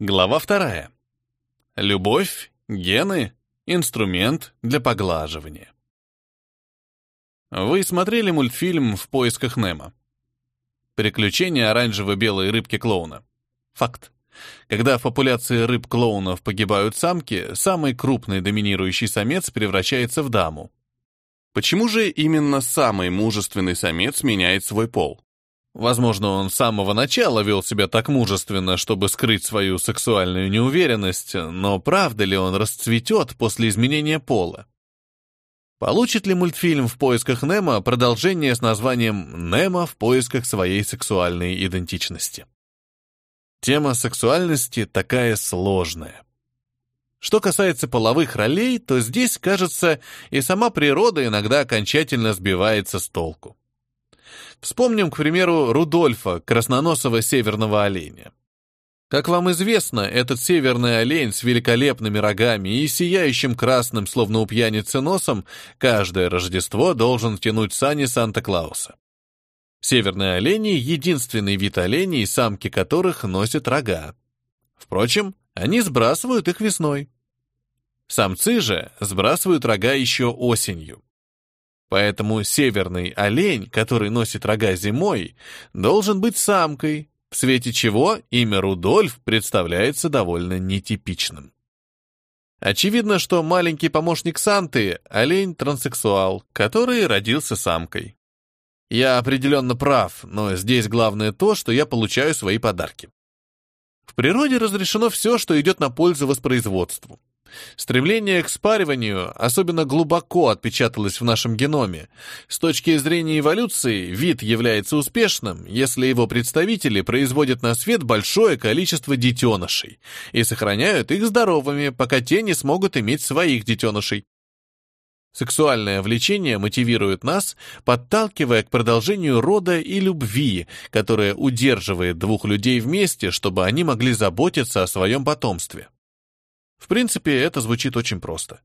Глава вторая. Любовь, гены, инструмент для поглаживания. Вы смотрели мультфильм «В поисках Немо»? Приключения оранжево-белой рыбки-клоуна. Факт. Когда в популяции рыб-клоунов погибают самки, самый крупный доминирующий самец превращается в даму. Почему же именно самый мужественный самец меняет свой пол? Возможно, он с самого начала вел себя так мужественно, чтобы скрыть свою сексуальную неуверенность, но правда ли он расцветет после изменения пола? Получит ли мультфильм «В поисках Немо» продолжение с названием «Немо в поисках своей сексуальной идентичности»? Тема сексуальности такая сложная. Что касается половых ролей, то здесь, кажется, и сама природа иногда окончательно сбивается с толку. Вспомним, к примеру, Рудольфа, красноносого северного оленя. Как вам известно, этот северный олень с великолепными рогами и сияющим красным, словно у пьяницы носом, каждое Рождество должен тянуть сани Санта-Клауса. Северные олени — единственный вид оленей, самки которых носят рога. Впрочем, они сбрасывают их весной. Самцы же сбрасывают рога еще осенью. Поэтому северный олень, который носит рога зимой, должен быть самкой, в свете чего имя Рудольф представляется довольно нетипичным. Очевидно, что маленький помощник Санты — олень-транссексуал, который родился самкой. Я определенно прав, но здесь главное то, что я получаю свои подарки. В природе разрешено все, что идет на пользу воспроизводству. Стремление к спариванию особенно глубоко отпечаталось в нашем геноме. С точки зрения эволюции, вид является успешным, если его представители производят на свет большое количество детенышей и сохраняют их здоровыми, пока те не смогут иметь своих детенышей. Сексуальное влечение мотивирует нас, подталкивая к продолжению рода и любви, которая удерживает двух людей вместе, чтобы они могли заботиться о своем потомстве. В принципе, это звучит очень просто.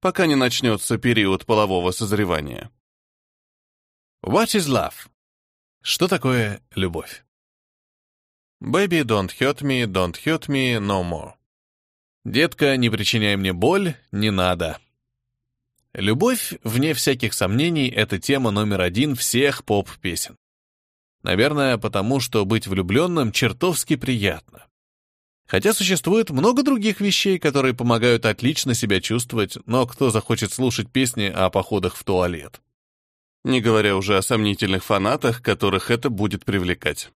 Пока не начнется период полового созревания. What is love? Что такое любовь? Baby, don't hurt me, don't hurt me no more. Детка, не причиняй мне боль, не надо. Любовь, вне всяких сомнений, это тема номер один всех поп-песен. Наверное, потому что быть влюбленным чертовски приятно. Хотя существует много других вещей, которые помогают отлично себя чувствовать, но кто захочет слушать песни о походах в туалет? Не говоря уже о сомнительных фанатах, которых это будет привлекать.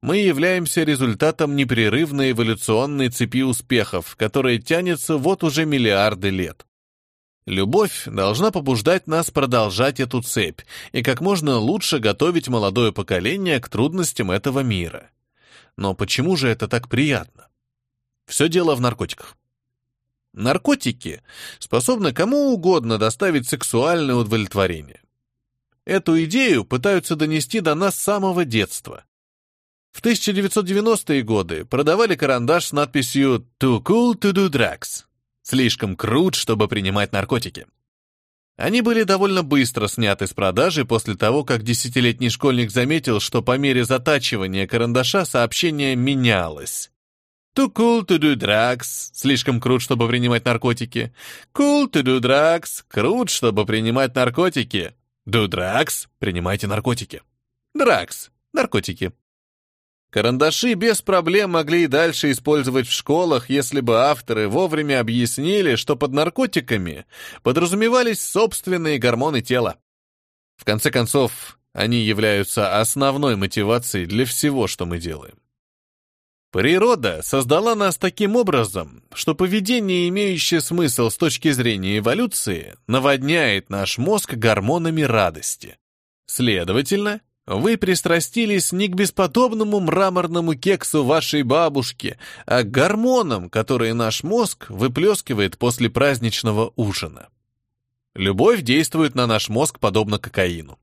Мы являемся результатом непрерывной эволюционной цепи успехов, которая тянется вот уже миллиарды лет. Любовь должна побуждать нас продолжать эту цепь и как можно лучше готовить молодое поколение к трудностям этого мира. Но почему же это так приятно? Все дело в наркотиках. Наркотики способны кому угодно доставить сексуальное удовлетворение. Эту идею пытаются донести до нас с самого детства. В 1990-е годы продавали карандаш с надписью «Too cool to do drugs» — слишком крут, чтобы принимать наркотики. Они были довольно быстро сняты с продажи после того, как десятилетний школьник заметил, что по мере затачивания карандаша сообщение менялось. Too cool to do drugs. Слишком крут, чтобы принимать наркотики. Cool to do drugs. Крут, чтобы принимать наркотики. Do drugs. Принимайте наркотики. Drugs. Наркотики. Карандаши без проблем могли и дальше использовать в школах, если бы авторы вовремя объяснили, что под наркотиками подразумевались собственные гормоны тела. В конце концов, они являются основной мотивацией для всего, что мы делаем. Природа создала нас таким образом, что поведение, имеющее смысл с точки зрения эволюции, наводняет наш мозг гормонами радости. Следовательно, вы пристрастились не к бесподобному мраморному кексу вашей бабушки, а к гормонам, которые наш мозг выплескивает после праздничного ужина. Любовь действует на наш мозг подобно кокаину.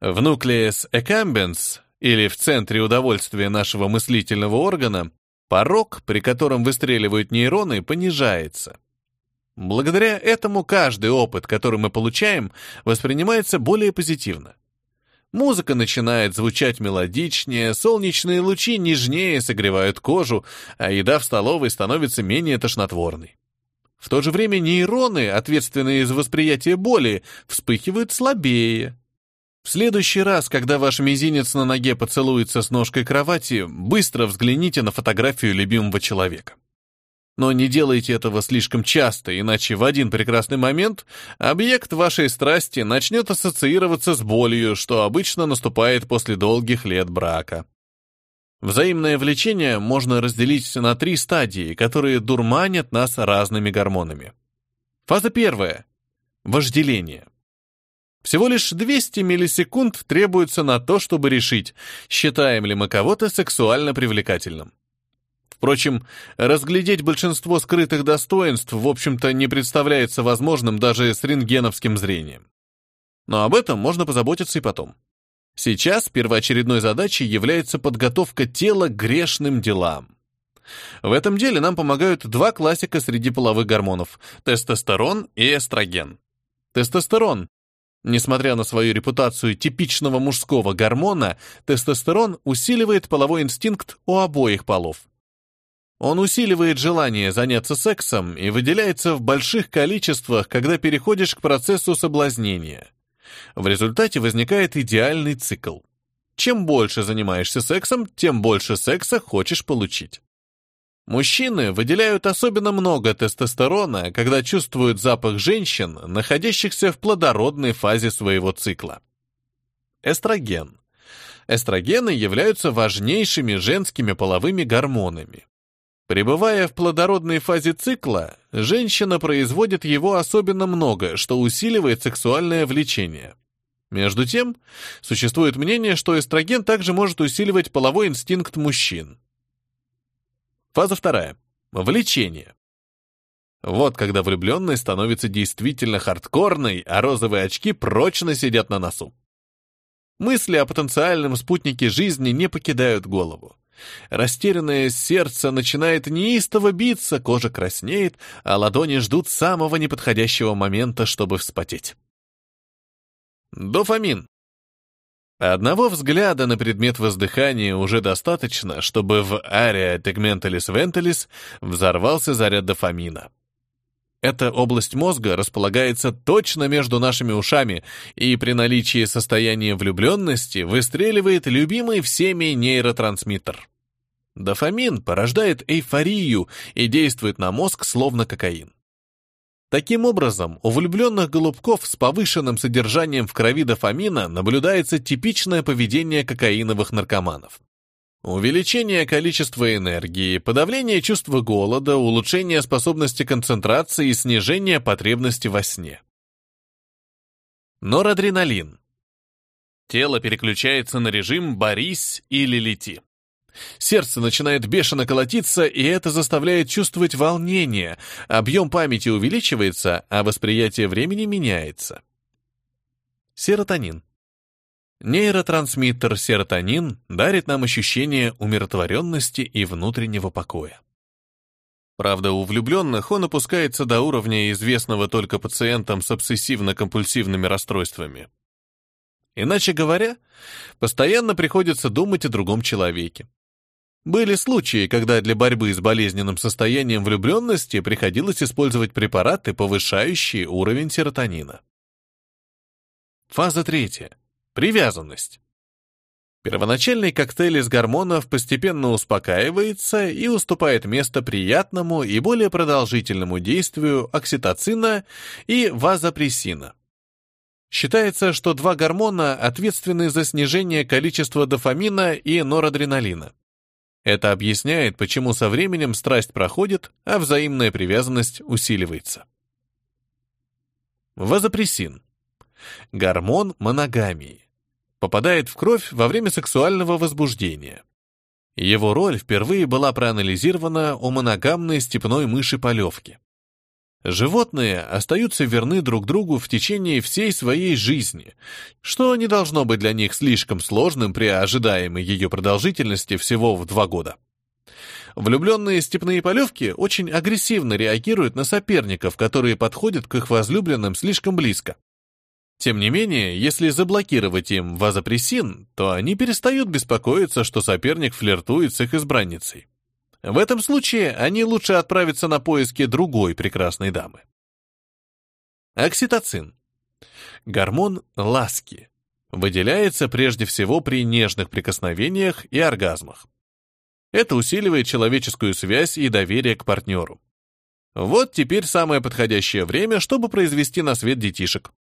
В nucleus accumbens, или в центре удовольствия нашего мыслительного органа, порог, при котором выстреливают нейроны, понижается. Благодаря этому каждый опыт, который мы получаем, воспринимается более позитивно. Музыка начинает звучать мелодичнее, солнечные лучи нежнее согревают кожу, а еда в столовой становится менее тошнотворной. В то же время нейроны, ответственные за восприятие боли, вспыхивают слабее. В следующий раз, когда ваш мизинец на ноге поцелуется с ножкой кровати, быстро взгляните на фотографию любимого человека. Но не делайте этого слишком часто, иначе в один прекрасный момент объект вашей страсти начнет ассоциироваться с болью, что обычно наступает после долгих лет брака. Взаимное влечение можно разделить на три стадии, которые дурманят нас разными гормонами. Фаза первая – вожделение. Всего лишь 200 миллисекунд требуется на то, чтобы решить, считаем ли мы кого-то сексуально привлекательным. Впрочем, разглядеть большинство скрытых достоинств, в общем-то, не представляется возможным даже с рентгеновским зрением. Но об этом можно позаботиться и потом. Сейчас первоочередной задачей является подготовка тела к грешным делам. В этом деле нам помогают два классика среди половых гормонов – тестостерон и эстроген. Тестостерон. Несмотря на свою репутацию типичного мужского гормона, тестостерон усиливает половой инстинкт у обоих полов. Он усиливает желание заняться сексом и выделяется в больших количествах, когда переходишь к процессу соблазнения. В результате возникает идеальный цикл. Чем больше занимаешься сексом, тем больше секса хочешь получить. Мужчины выделяют особенно много тестостерона, когда чувствуют запах женщин, находящихся в плодородной фазе своего цикла. Эстроген. Эстрогены являются важнейшими женскими половыми гормонами. Пребывая в плодородной фазе цикла, женщина производит его особенно много, что усиливает сексуальное влечение. Между тем, существует мнение, что эстроген также может усиливать половой инстинкт мужчин. Фаза вторая. Влечение. Вот когда влюбленный становится действительно хардкорной, а розовые очки прочно сидят на носу. Мысли о потенциальном спутнике жизни не покидают голову. Растерянное сердце начинает неистово биться, кожа краснеет, а ладони ждут самого неподходящего момента, чтобы вспотеть. Дофамин. Одного взгляда на предмет воздыхания уже достаточно, чтобы в area tegmentalis ventalis взорвался заряд дофамина. Эта область мозга располагается точно между нашими ушами и при наличии состояния влюбленности выстреливает любимый всеми нейротрансмиттер. Дофамин порождает эйфорию и действует на мозг словно кокаин. Таким образом, у влюбленных голубков с повышенным содержанием в крови дофамина наблюдается типичное поведение кокаиновых наркоманов. Увеличение количества энергии, подавление чувства голода, улучшение способности концентрации и снижение потребности во сне. Норадреналин. Тело переключается на режим «борись или лети». Сердце начинает бешено колотиться, и это заставляет чувствовать волнение, объем памяти увеличивается, а восприятие времени меняется. Серотонин. Нейротрансмиттер серотонин дарит нам ощущение умиротворенности и внутреннего покоя. Правда, у влюбленных он опускается до уровня известного только пациентам с обсессивно-компульсивными расстройствами. Иначе говоря, постоянно приходится думать о другом человеке. Были случаи, когда для борьбы с болезненным состоянием влюбленности приходилось использовать препараты, повышающие уровень серотонина. Фаза третья. Привязанность. Первоначальный коктейль из гормонов постепенно успокаивается и уступает место приятному и более продолжительному действию окситоцина и вазопрессина. Считается, что два гормона ответственны за снижение количества дофамина и норадреналина. Это объясняет, почему со временем страсть проходит, а взаимная привязанность усиливается. Вазопрессин. Гормон моногамии. Попадает в кровь во время сексуального возбуждения. Его роль впервые была проанализирована у моногамной степной мыши-полевки. Животные остаются верны друг другу в течение всей своей жизни, что не должно быть для них слишком сложным при ожидаемой ее продолжительности всего в два года. Влюбленные степные полевки очень агрессивно реагируют на соперников, которые подходят к их возлюбленным слишком близко. Тем не менее, если заблокировать им вазопрессин, то они перестают беспокоиться, что соперник флиртует с их избранницей. В этом случае они лучше отправятся на поиски другой прекрасной дамы. Окситоцин. Гормон ласки. Выделяется прежде всего при нежных прикосновениях и оргазмах. Это усиливает человеческую связь и доверие к партнеру. Вот теперь самое подходящее время, чтобы произвести на свет детишек.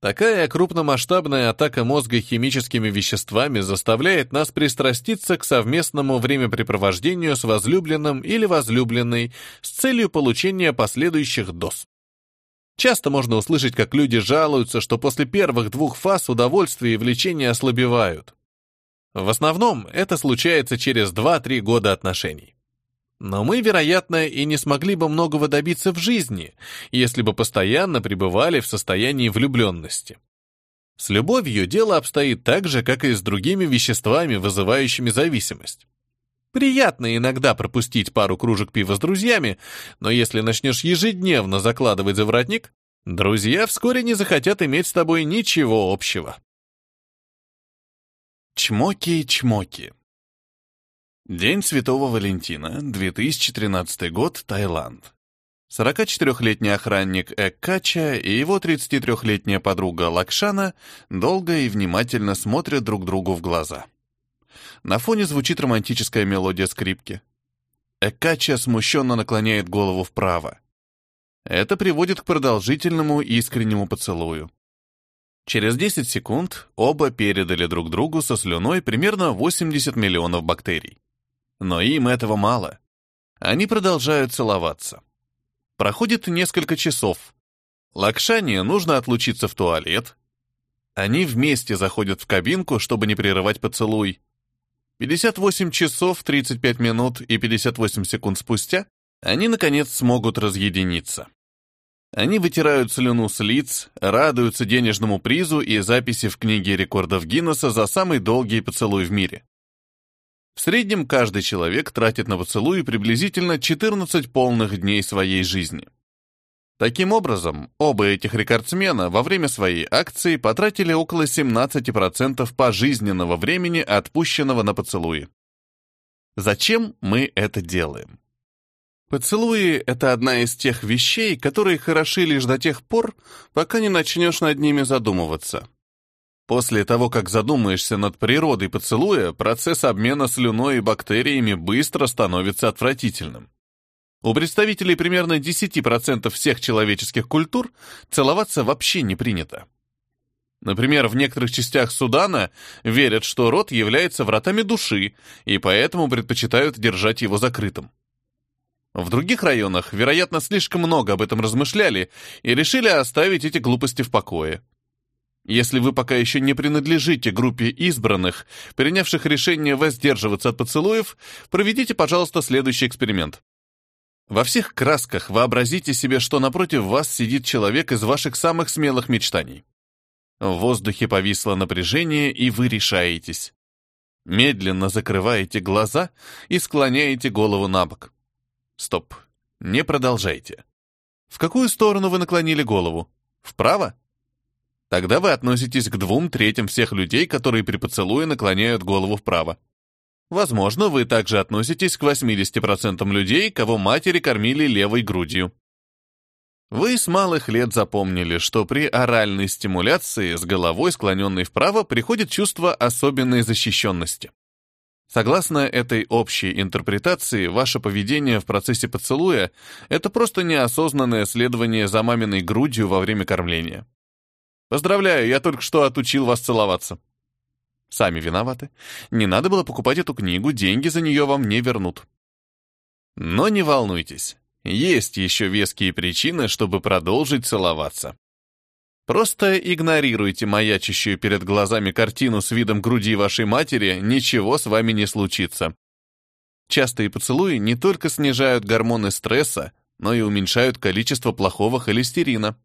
Такая крупномасштабная атака мозга химическими веществами заставляет нас пристраститься к совместному времяпрепровождению с возлюбленным или возлюбленной с целью получения последующих доз. Часто можно услышать, как люди жалуются, что после первых двух фаз удовольствие и влечение ослабевают. В основном это случается через 2-3 года отношений. Но мы, вероятно, и не смогли бы многого добиться в жизни, если бы постоянно пребывали в состоянии влюбленности. С любовью дело обстоит так же, как и с другими веществами, вызывающими зависимость. Приятно иногда пропустить пару кружек пива с друзьями, но если начнешь ежедневно закладывать за воротник, друзья вскоре не захотят иметь с тобой ничего общего. Чмоки-чмоки День Святого Валентина, 2013 год, Таиланд. 44-летний охранник Эккача и его 33-летняя подруга Лакшана долго и внимательно смотрят друг другу в глаза. На фоне звучит романтическая мелодия скрипки. Эккача смущенно наклоняет голову вправо. Это приводит к продолжительному искреннему поцелую. Через 10 секунд оба передали друг другу со слюной примерно 80 миллионов бактерий. Но им этого мало. Они продолжают целоваться. Проходит несколько часов. Лакшане нужно отлучиться в туалет. Они вместе заходят в кабинку, чтобы не прерывать поцелуй. 58 часов, 35 минут и 58 секунд спустя они, наконец, смогут разъединиться. Они вытирают слюну с лиц, радуются денежному призу и записи в книге рекордов Гиннесса за самый долгий поцелуй в мире. В среднем каждый человек тратит на поцелуи приблизительно 14 полных дней своей жизни. Таким образом, оба этих рекордсмена во время своей акции потратили около 17% пожизненного времени, отпущенного на поцелуи. Зачем мы это делаем? Поцелуи — это одна из тех вещей, которые хороши лишь до тех пор, пока не начнешь над ними задумываться. После того, как задумаешься над природой поцелуя, процесс обмена слюной и бактериями быстро становится отвратительным. У представителей примерно 10% всех человеческих культур целоваться вообще не принято. Например, в некоторых частях Судана верят, что рот является вратами души, и поэтому предпочитают держать его закрытым. В других районах, вероятно, слишком много об этом размышляли и решили оставить эти глупости в покое. Если вы пока еще не принадлежите группе избранных, принявших решение воздерживаться от поцелуев, проведите, пожалуйста, следующий эксперимент. Во всех красках вообразите себе, что напротив вас сидит человек из ваших самых смелых мечтаний. В воздухе повисло напряжение, и вы решаетесь. Медленно закрываете глаза и склоняете голову на бок. Стоп. Не продолжайте. В какую сторону вы наклонили голову? Вправо? Тогда вы относитесь к двум третьим всех людей, которые при поцелуе наклоняют голову вправо. Возможно, вы также относитесь к 80% людей, кого матери кормили левой грудью. Вы с малых лет запомнили, что при оральной стимуляции с головой, склоненной вправо, приходит чувство особенной защищенности. Согласно этой общей интерпретации, ваше поведение в процессе поцелуя — это просто неосознанное следование за маминой грудью во время кормления. Поздравляю, я только что отучил вас целоваться. Сами виноваты. Не надо было покупать эту книгу, деньги за нее вам не вернут. Но не волнуйтесь, есть еще веские причины, чтобы продолжить целоваться. Просто игнорируйте маячащую перед глазами картину с видом груди вашей матери, ничего с вами не случится. Частые поцелуи не только снижают гормоны стресса, но и уменьшают количество плохого холестерина.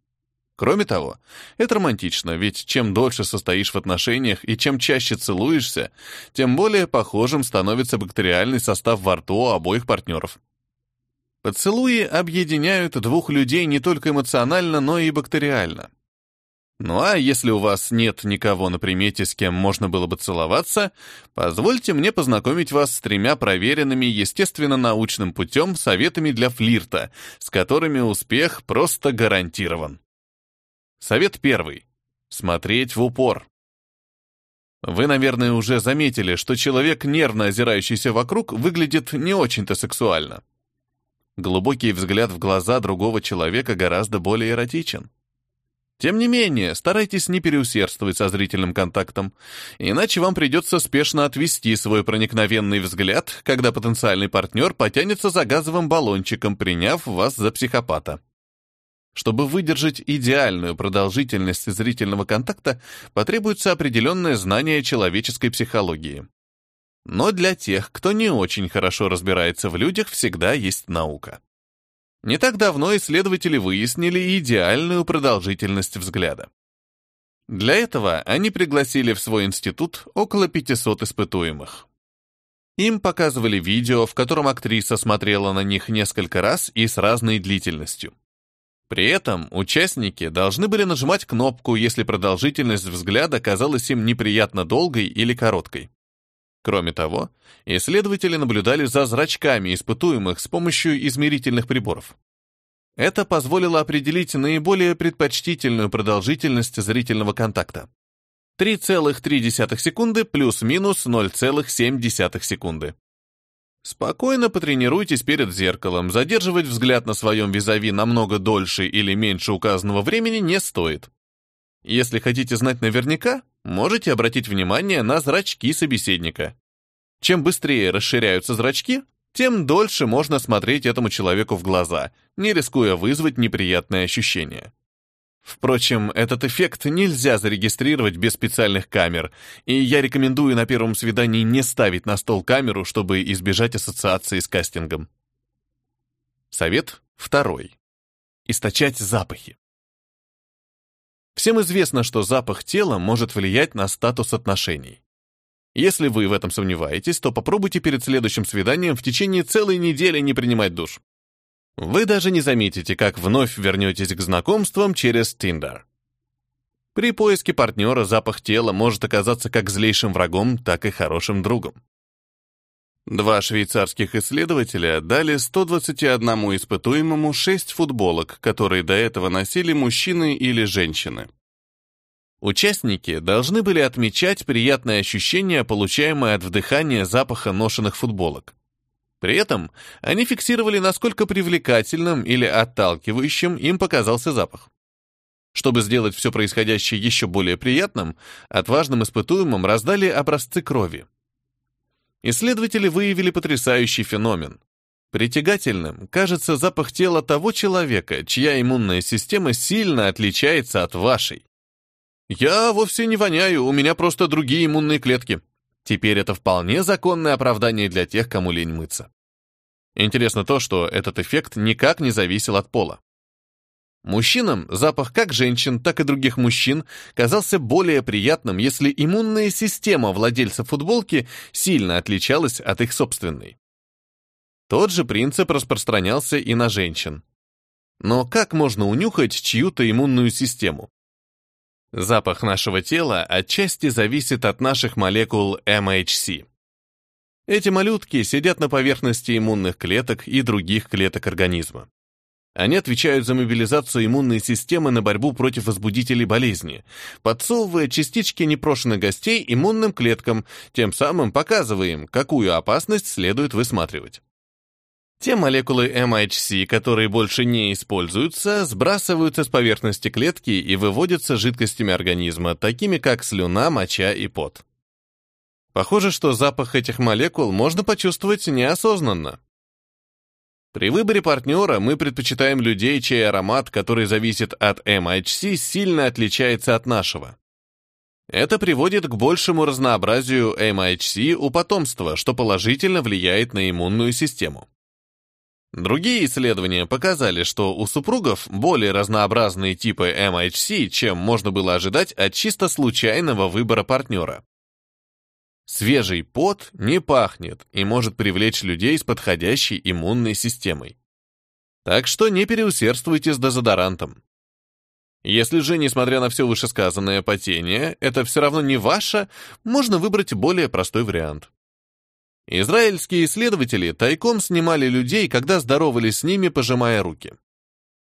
Кроме того, это романтично, ведь чем дольше состоишь в отношениях и чем чаще целуешься, тем более похожим становится бактериальный состав во рту обоих партнеров. Поцелуи объединяют двух людей не только эмоционально, но и бактериально. Ну а если у вас нет никого на примете, с кем можно было бы целоваться, позвольте мне познакомить вас с тремя проверенными естественно-научным путем советами для флирта, с которыми успех просто гарантирован. Совет первый. Смотреть в упор. Вы, наверное, уже заметили, что человек, нервно озирающийся вокруг, выглядит не очень-то сексуально. Глубокий взгляд в глаза другого человека гораздо более эротичен. Тем не менее, старайтесь не переусердствовать со зрительным контактом, иначе вам придется спешно отвести свой проникновенный взгляд, когда потенциальный партнер потянется за газовым баллончиком, приняв вас за психопата. Чтобы выдержать идеальную продолжительность зрительного контакта, потребуется определенное знание человеческой психологии. Но для тех, кто не очень хорошо разбирается в людях, всегда есть наука. Не так давно исследователи выяснили идеальную продолжительность взгляда. Для этого они пригласили в свой институт около 500 испытуемых. Им показывали видео, в котором актриса смотрела на них несколько раз и с разной длительностью. При этом участники должны были нажимать кнопку, если продолжительность взгляда казалась им неприятно долгой или короткой. Кроме того, исследователи наблюдали за зрачками испытуемых с помощью измерительных приборов. Это позволило определить наиболее предпочтительную продолжительность зрительного контакта. 3,3 секунды плюс-минус 0,7 секунды. Спокойно потренируйтесь перед зеркалом. Задерживать взгляд на своем визави намного дольше или меньше указанного времени не стоит. Если хотите знать наверняка, можете обратить внимание на зрачки собеседника. Чем быстрее расширяются зрачки, тем дольше можно смотреть этому человеку в глаза, не рискуя вызвать неприятные ощущения. Впрочем, этот эффект нельзя зарегистрировать без специальных камер, и я рекомендую на первом свидании не ставить на стол камеру, чтобы избежать ассоциации с кастингом. Совет второй. Источать запахи. Всем известно, что запах тела может влиять на статус отношений. Если вы в этом сомневаетесь, то попробуйте перед следующим свиданием в течение целой недели не принимать душ. Вы даже не заметите, как вновь вернетесь к знакомствам через Tinder. При поиске партнера запах тела может оказаться как злейшим врагом, так и хорошим другом. Два швейцарских исследователя дали 121 испытуемому 6 футболок, которые до этого носили мужчины или женщины. Участники должны были отмечать приятное ощущение, получаемое от вдыхания запаха ношенных футболок. При этом они фиксировали, насколько привлекательным или отталкивающим им показался запах. Чтобы сделать все происходящее еще более приятным, отважным испытуемым раздали образцы крови. Исследователи выявили потрясающий феномен. Притягательным кажется запах тела того человека, чья иммунная система сильно отличается от вашей. «Я вовсе не воняю, у меня просто другие иммунные клетки», Теперь это вполне законное оправдание для тех, кому лень мыться. Интересно то, что этот эффект никак не зависел от пола. Мужчинам запах как женщин, так и других мужчин казался более приятным, если иммунная система владельца футболки сильно отличалась от их собственной. Тот же принцип распространялся и на женщин. Но как можно унюхать чью-то иммунную систему? Запах нашего тела отчасти зависит от наших молекул MHC. Эти малютки сидят на поверхности иммунных клеток и других клеток организма. Они отвечают за мобилизацию иммунной системы на борьбу против возбудителей болезни, подсовывая частички непрошенных гостей иммунным клеткам, тем самым показывая им, какую опасность следует высматривать. Те молекулы MHC, которые больше не используются, сбрасываются с поверхности клетки и выводятся жидкостями организма, такими как слюна, моча и пот. Похоже, что запах этих молекул можно почувствовать неосознанно. При выборе партнера мы предпочитаем людей, чей аромат, который зависит от MHC, сильно отличается от нашего. Это приводит к большему разнообразию MHC у потомства, что положительно влияет на иммунную систему. Другие исследования показали, что у супругов более разнообразные типы MHC, чем можно было ожидать от чисто случайного выбора партнера. Свежий пот не пахнет и может привлечь людей с подходящей иммунной системой. Так что не переусердствуйте с дезодорантом. Если же, несмотря на все вышесказанное потение, это все равно не ваше, можно выбрать более простой вариант. Израильские исследователи тайком снимали людей, когда здоровались с ними, пожимая руки.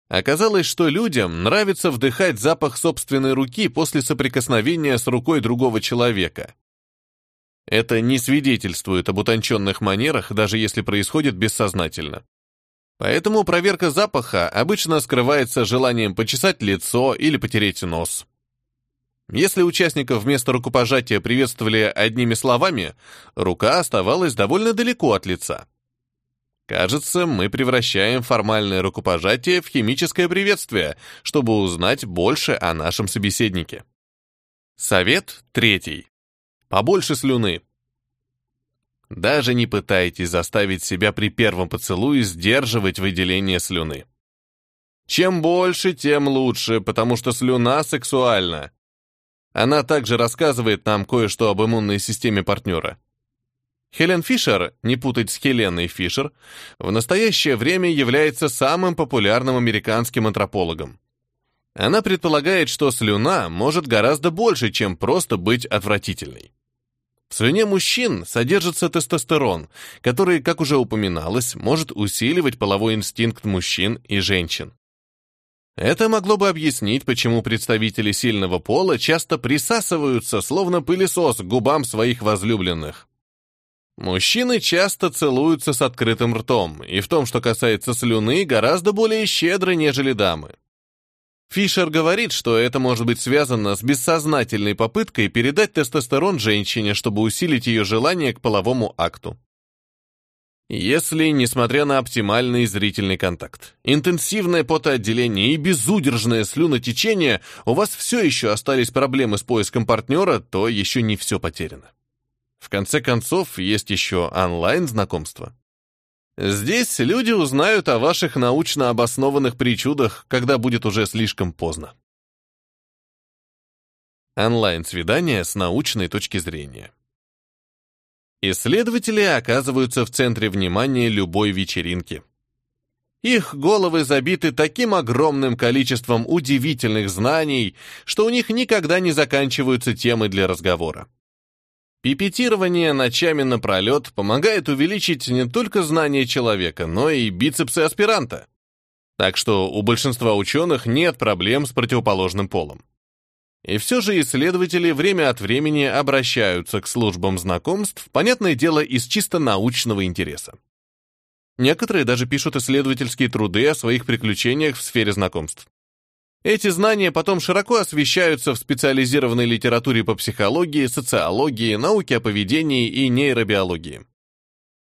Оказалось, что людям нравится вдыхать запах собственной руки после соприкосновения с рукой другого человека. Это не свидетельствует об утонченных манерах, даже если происходит бессознательно. Поэтому проверка запаха обычно скрывается желанием почесать лицо или потереть нос. Если участников вместо рукопожатия приветствовали одними словами, рука оставалась довольно далеко от лица. Кажется, мы превращаем формальное рукопожатие в химическое приветствие, чтобы узнать больше о нашем собеседнике. Совет третий. Побольше слюны. Даже не пытайтесь заставить себя при первом поцелуе сдерживать выделение слюны. Чем больше, тем лучше, потому что слюна сексуальна. Она также рассказывает нам кое-что об иммунной системе партнера. Хелен Фишер, не путать с Хеленой Фишер, в настоящее время является самым популярным американским антропологом. Она предполагает, что слюна может гораздо больше, чем просто быть отвратительной. В слюне мужчин содержится тестостерон, который, как уже упоминалось, может усиливать половой инстинкт мужчин и женщин. Это могло бы объяснить, почему представители сильного пола часто присасываются, словно пылесос, к губам своих возлюбленных. Мужчины часто целуются с открытым ртом, и в том, что касается слюны, гораздо более щедро, нежели дамы. Фишер говорит, что это может быть связано с бессознательной попыткой передать тестостерон женщине, чтобы усилить ее желание к половому акту. Если, несмотря на оптимальный зрительный контакт, интенсивное потоотделение и безудержное слюнотечение, у вас все еще остались проблемы с поиском партнера, то еще не все потеряно. В конце концов, есть еще онлайн-знакомство. Здесь люди узнают о ваших научно обоснованных причудах, когда будет уже слишком поздно. Онлайн-свидание с научной точки зрения. Исследователи оказываются в центре внимания любой вечеринки. Их головы забиты таким огромным количеством удивительных знаний, что у них никогда не заканчиваются темы для разговора. Пипетирование ночами напролет помогает увеличить не только знания человека, но и бицепсы аспиранта. Так что у большинства ученых нет проблем с противоположным полом. И все же исследователи время от времени обращаются к службам знакомств, понятное дело, из чисто научного интереса. Некоторые даже пишут исследовательские труды о своих приключениях в сфере знакомств. Эти знания потом широко освещаются в специализированной литературе по психологии, социологии, науке о поведении и нейробиологии.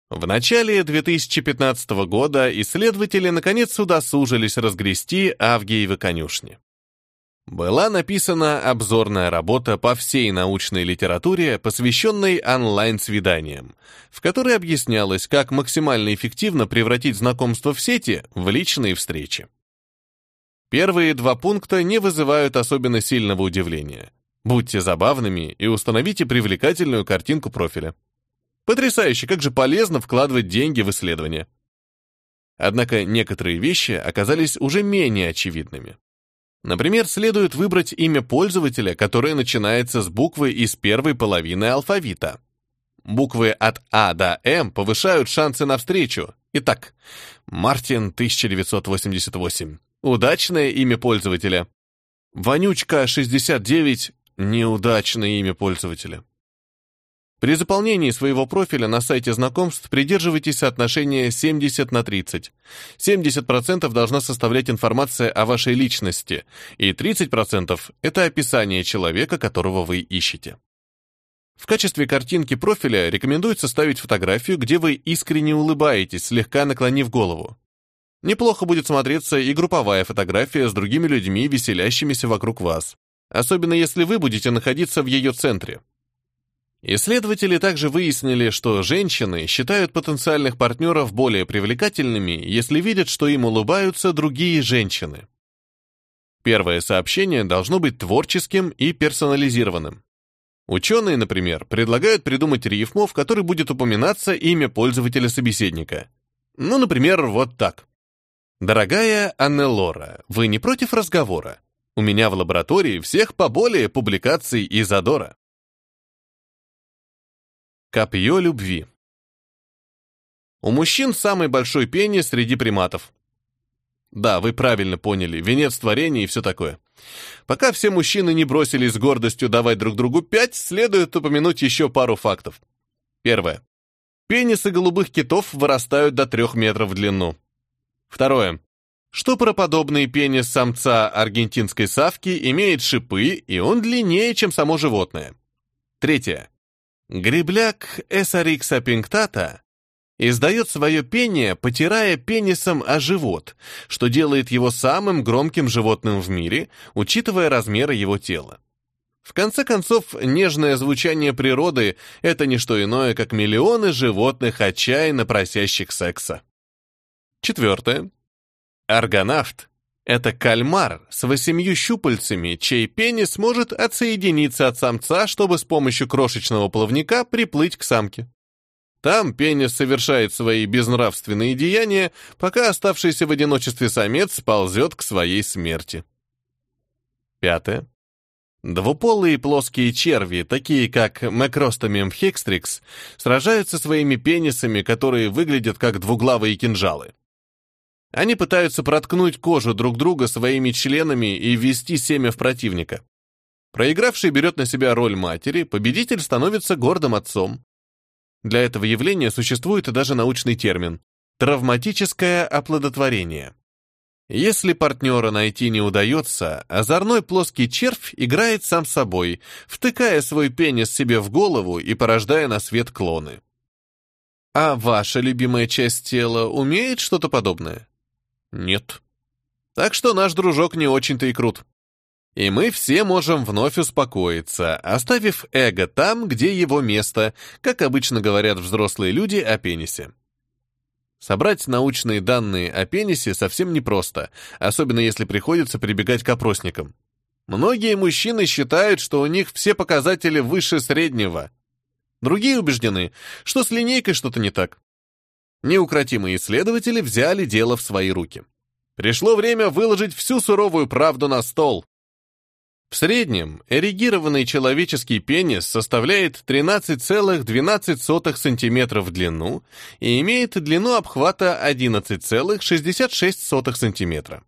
В начале 2015 года исследователи наконец удосужились разгрести Авгиевы конюшни. Была написана обзорная работа по всей научной литературе, посвященной онлайн-свиданиям, в которой объяснялось, как максимально эффективно превратить знакомство в сети в личные встречи. Первые два пункта не вызывают особенно сильного удивления. Будьте забавными и установите привлекательную картинку профиля. Потрясающе, как же полезно вкладывать деньги в исследования. Однако некоторые вещи оказались уже менее очевидными. Например, следует выбрать имя пользователя, которое начинается с буквы из первой половины алфавита. Буквы от А до М повышают шансы на встречу. Итак, Мартин 1988. Удачное имя пользователя. Вонючка69 — неудачное имя пользователя. При заполнении своего профиля на сайте знакомств придерживайтесь соотношения 70 на 30. 70% должна составлять информация о вашей личности, и 30% — это описание человека, которого вы ищете. В качестве картинки профиля рекомендуется ставить фотографию, где вы искренне улыбаетесь, слегка наклонив голову. Неплохо будет смотреться и групповая фотография с другими людьми, веселящимися вокруг вас, особенно если вы будете находиться в ее центре. Исследователи также выяснили, что женщины считают потенциальных партнеров более привлекательными, если видят, что им улыбаются другие женщины. Первое сообщение должно быть творческим и персонализированным. Ученые, например, предлагают придумать рифму, в которой будет упоминаться имя пользователя-собеседника. Ну, например, вот так. «Дорогая Аннелора, вы не против разговора? У меня в лаборатории всех поболее публикаций и задора. Копье любви. У мужчин самый большой пенис среди приматов. Да, вы правильно поняли, венец творения и все такое. Пока все мужчины не бросились с гордостью давать друг другу пять, следует упомянуть еще пару фактов. Первое. Пенисы голубых китов вырастают до трех метров в длину. Второе. Штопороподобный пенис самца аргентинской савки имеет шипы, и он длиннее, чем само животное. Третье. Гребляк Эсарикса пинктата издает свое пение, потирая пенисом о живот, что делает его самым громким животным в мире, учитывая размеры его тела. В конце концов, нежное звучание природы — это не что иное, как миллионы животных, отчаянно просящих секса. Четвертое. Аргонавт — это кальмар с восемью щупальцами, чей пенис может отсоединиться от самца, чтобы с помощью крошечного плавника приплыть к самке. Там пенис совершает свои безнравственные деяния, пока оставшийся в одиночестве самец ползет к своей смерти. Пятое. Двуполые плоские черви, такие как Macrostomum hextrix, сражаются своими пенисами, которые выглядят как двуглавые кинжалы. Они пытаются проткнуть кожу друг друга своими членами и ввести семя в противника. Проигравший берет на себя роль матери, победитель становится гордым отцом. Для этого явления существует даже научный термин – травматическое оплодотворение. Если партнера найти не удается, озорной плоский червь играет сам собой, втыкая свой пенис себе в голову и порождая на свет клоны. А ваша любимая часть тела умеет что-то подобное? Нет. Так что наш дружок не очень-то и крут. И мы все можем вновь успокоиться, оставив эго там, где его место, как обычно говорят взрослые люди о пенисе. Собрать научные данные о пенисе совсем непросто, особенно если приходится прибегать к опросникам. Многие мужчины считают, что у них все показатели выше среднего. Другие убеждены, что с линейкой что-то не так. Неукротимые исследователи взяли дело в свои руки. Пришло время выложить всю суровую правду на стол. В среднем эрегированный человеческий пенис составляет 13,12 см в длину и имеет длину обхвата 11,66 см.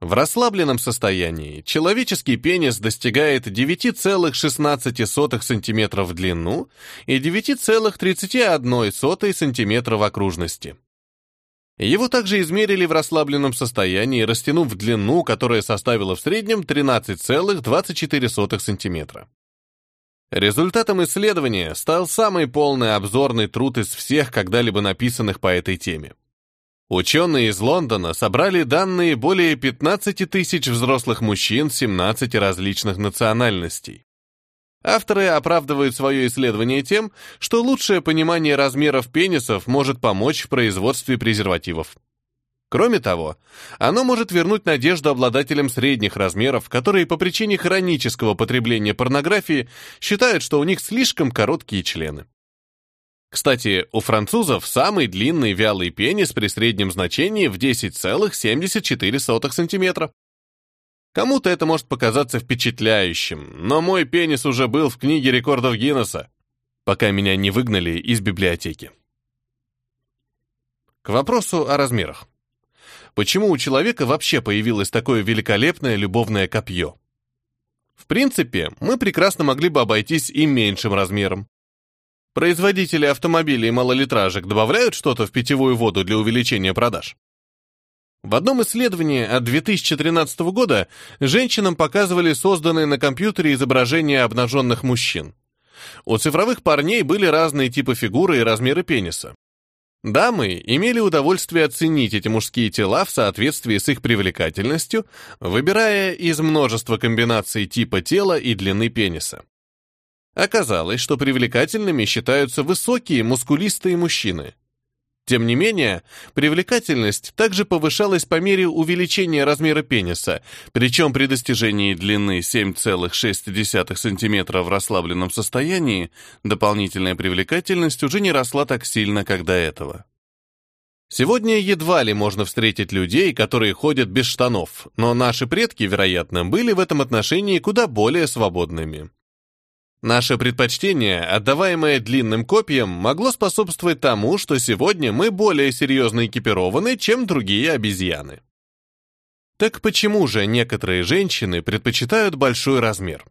В расслабленном состоянии человеческий пенис достигает 9,16 см в длину и 9,31 см в окружности. Его также измерили в расслабленном состоянии, растянув длину, которая составила в среднем 13,24 см. Результатом исследования стал самый полный обзорный труд из всех когда-либо написанных по этой теме. Ученые из Лондона собрали данные более 15 тысяч взрослых мужчин 17 различных национальностей. Авторы оправдывают свое исследование тем, что лучшее понимание размеров пенисов может помочь в производстве презервативов. Кроме того, оно может вернуть надежду обладателям средних размеров, которые по причине хронического потребления порнографии считают, что у них слишком короткие члены. Кстати, у французов самый длинный вялый пенис при среднем значении в 10,74 см. Кому-то это может показаться впечатляющим, но мой пенис уже был в книге рекордов Гиннесса, пока меня не выгнали из библиотеки. К вопросу о размерах. Почему у человека вообще появилось такое великолепное любовное копье? В принципе, мы прекрасно могли бы обойтись и меньшим размером. Производители автомобилей и малолитражек добавляют что-то в питьевую воду для увеличения продаж? В одном исследовании от 2013 года женщинам показывали созданные на компьютере изображения обнаженных мужчин. У цифровых парней были разные типы фигуры и размеры пениса. Дамы имели удовольствие оценить эти мужские тела в соответствии с их привлекательностью, выбирая из множества комбинаций типа тела и длины пениса. Оказалось, что привлекательными считаются высокие, мускулистые мужчины – тем не менее, привлекательность также повышалась по мере увеличения размера пениса, причем при достижении длины 7,6 см в расслабленном состоянии дополнительная привлекательность уже не росла так сильно, как до этого. Сегодня едва ли можно встретить людей, которые ходят без штанов, но наши предки, вероятно, были в этом отношении куда более свободными. Наше предпочтение, отдаваемое длинным копьям, могло способствовать тому, что сегодня мы более серьезно экипированы, чем другие обезьяны. Так почему же некоторые женщины предпочитают большой размер?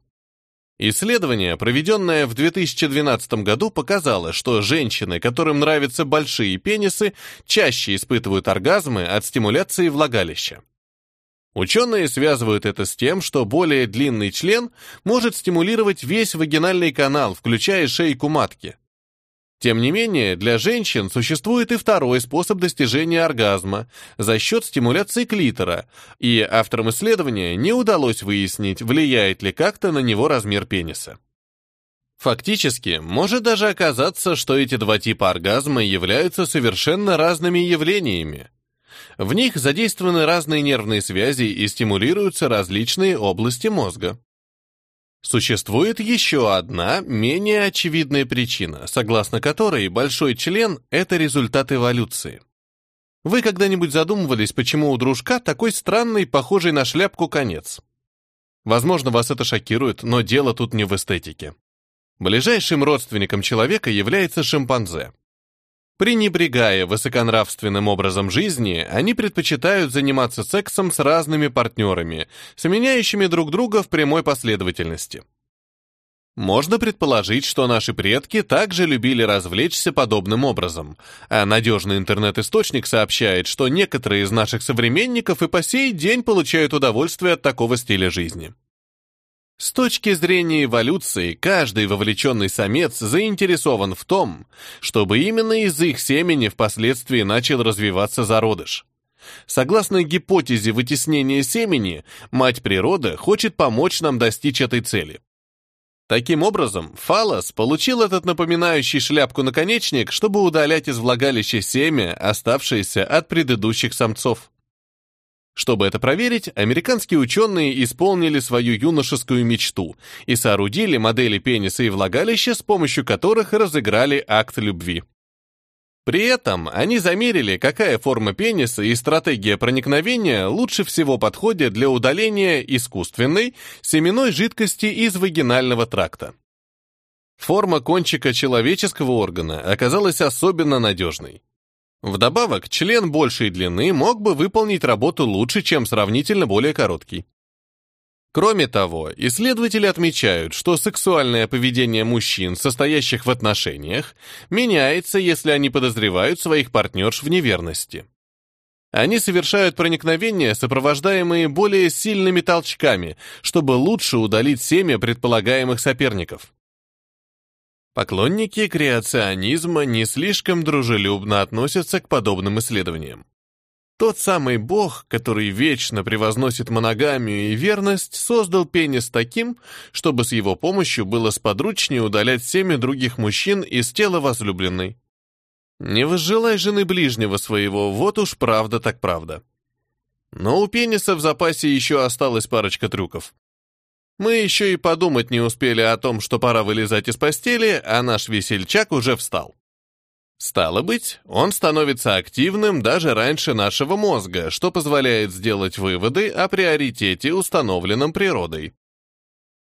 Исследование, проведенное в 2012 году, показало, что женщины, которым нравятся большие пенисы, чаще испытывают оргазмы от стимуляции влагалища. Ученые связывают это с тем, что более длинный член может стимулировать весь вагинальный канал, включая шейку матки. Тем не менее, для женщин существует и второй способ достижения оргазма за счет стимуляции клитора, и авторам исследования не удалось выяснить, влияет ли как-то на него размер пениса. Фактически, может даже оказаться, что эти два типа оргазма являются совершенно разными явлениями, в них задействованы разные нервные связи и стимулируются различные области мозга. Существует еще одна, менее очевидная причина, согласно которой большой член – это результат эволюции. Вы когда-нибудь задумывались, почему у дружка такой странный, похожий на шляпку конец? Возможно, вас это шокирует, но дело тут не в эстетике. Ближайшим родственником человека является шимпанзе. Пренебрегая высоконравственным образом жизни, они предпочитают заниматься сексом с разными партнерами, сменяющими друг друга в прямой последовательности. Можно предположить, что наши предки также любили развлечься подобным образом, а надежный интернет-источник сообщает, что некоторые из наших современников и по сей день получают удовольствие от такого стиля жизни. С точки зрения эволюции, каждый вовлеченный самец заинтересован в том, чтобы именно из их семени впоследствии начал развиваться зародыш. Согласно гипотезе вытеснения семени, мать природа хочет помочь нам достичь этой цели. Таким образом, фалос получил этот напоминающий шляпку наконечник, чтобы удалять из влагалища семя, оставшееся от предыдущих самцов. Чтобы это проверить, американские ученые исполнили свою юношескую мечту и соорудили модели пениса и влагалища, с помощью которых разыграли акт любви. При этом они замерили, какая форма пениса и стратегия проникновения лучше всего подходят для удаления искусственной семенной жидкости из вагинального тракта. Форма кончика человеческого органа оказалась особенно надежной. Вдобавок, член большей длины мог бы выполнить работу лучше, чем сравнительно более короткий. Кроме того, исследователи отмечают, что сексуальное поведение мужчин, состоящих в отношениях, меняется, если они подозревают своих партнерш в неверности. Они совершают проникновения, сопровождаемые более сильными толчками, чтобы лучше удалить семя предполагаемых соперников. Поклонники креационизма не слишком дружелюбно относятся к подобным исследованиям. Тот самый бог, который вечно превозносит моногамию и верность, создал пенис таким, чтобы с его помощью было сподручнее удалять семя других мужчин из тела возлюбленной. Не возжелай жены ближнего своего, вот уж правда так правда. Но у пениса в запасе еще осталась парочка трюков. Мы еще и подумать не успели о том, что пора вылезать из постели, а наш весельчак уже встал. Стало быть, он становится активным даже раньше нашего мозга, что позволяет сделать выводы о приоритете, установленном природой.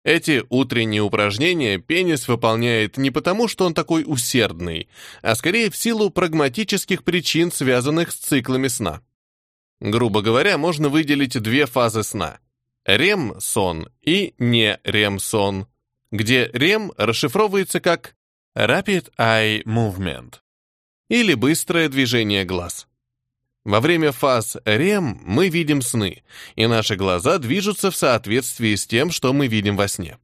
Эти утренние упражнения пенис выполняет не потому, что он такой усердный, а скорее в силу прагматических причин, связанных с циклами сна. Грубо говоря, можно выделить две фазы сна REM-сон и не REM-сон, где REM расшифровывается как Rapid Eye Movement или быстрое движение глаз. Во время фаз REM мы видим сны, и наши глаза движутся в соответствии с тем, что мы видим во сне.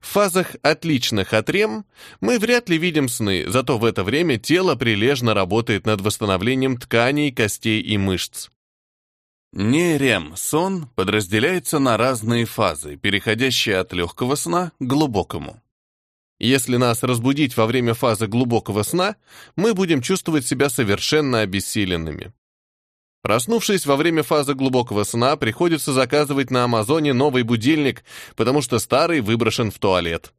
В фазах, отличных от REM, мы вряд ли видим сны, зато в это время тело прилежно работает над восстановлением тканей, костей и мышц. Не сон подразделяется на разные фазы, переходящие от легкого сна к глубокому. Если нас разбудить во время фазы глубокого сна, мы будем чувствовать себя совершенно обессиленными. Проснувшись во время фазы глубокого сна, приходится заказывать на Амазоне новый будильник, потому что старый выброшен в туалет.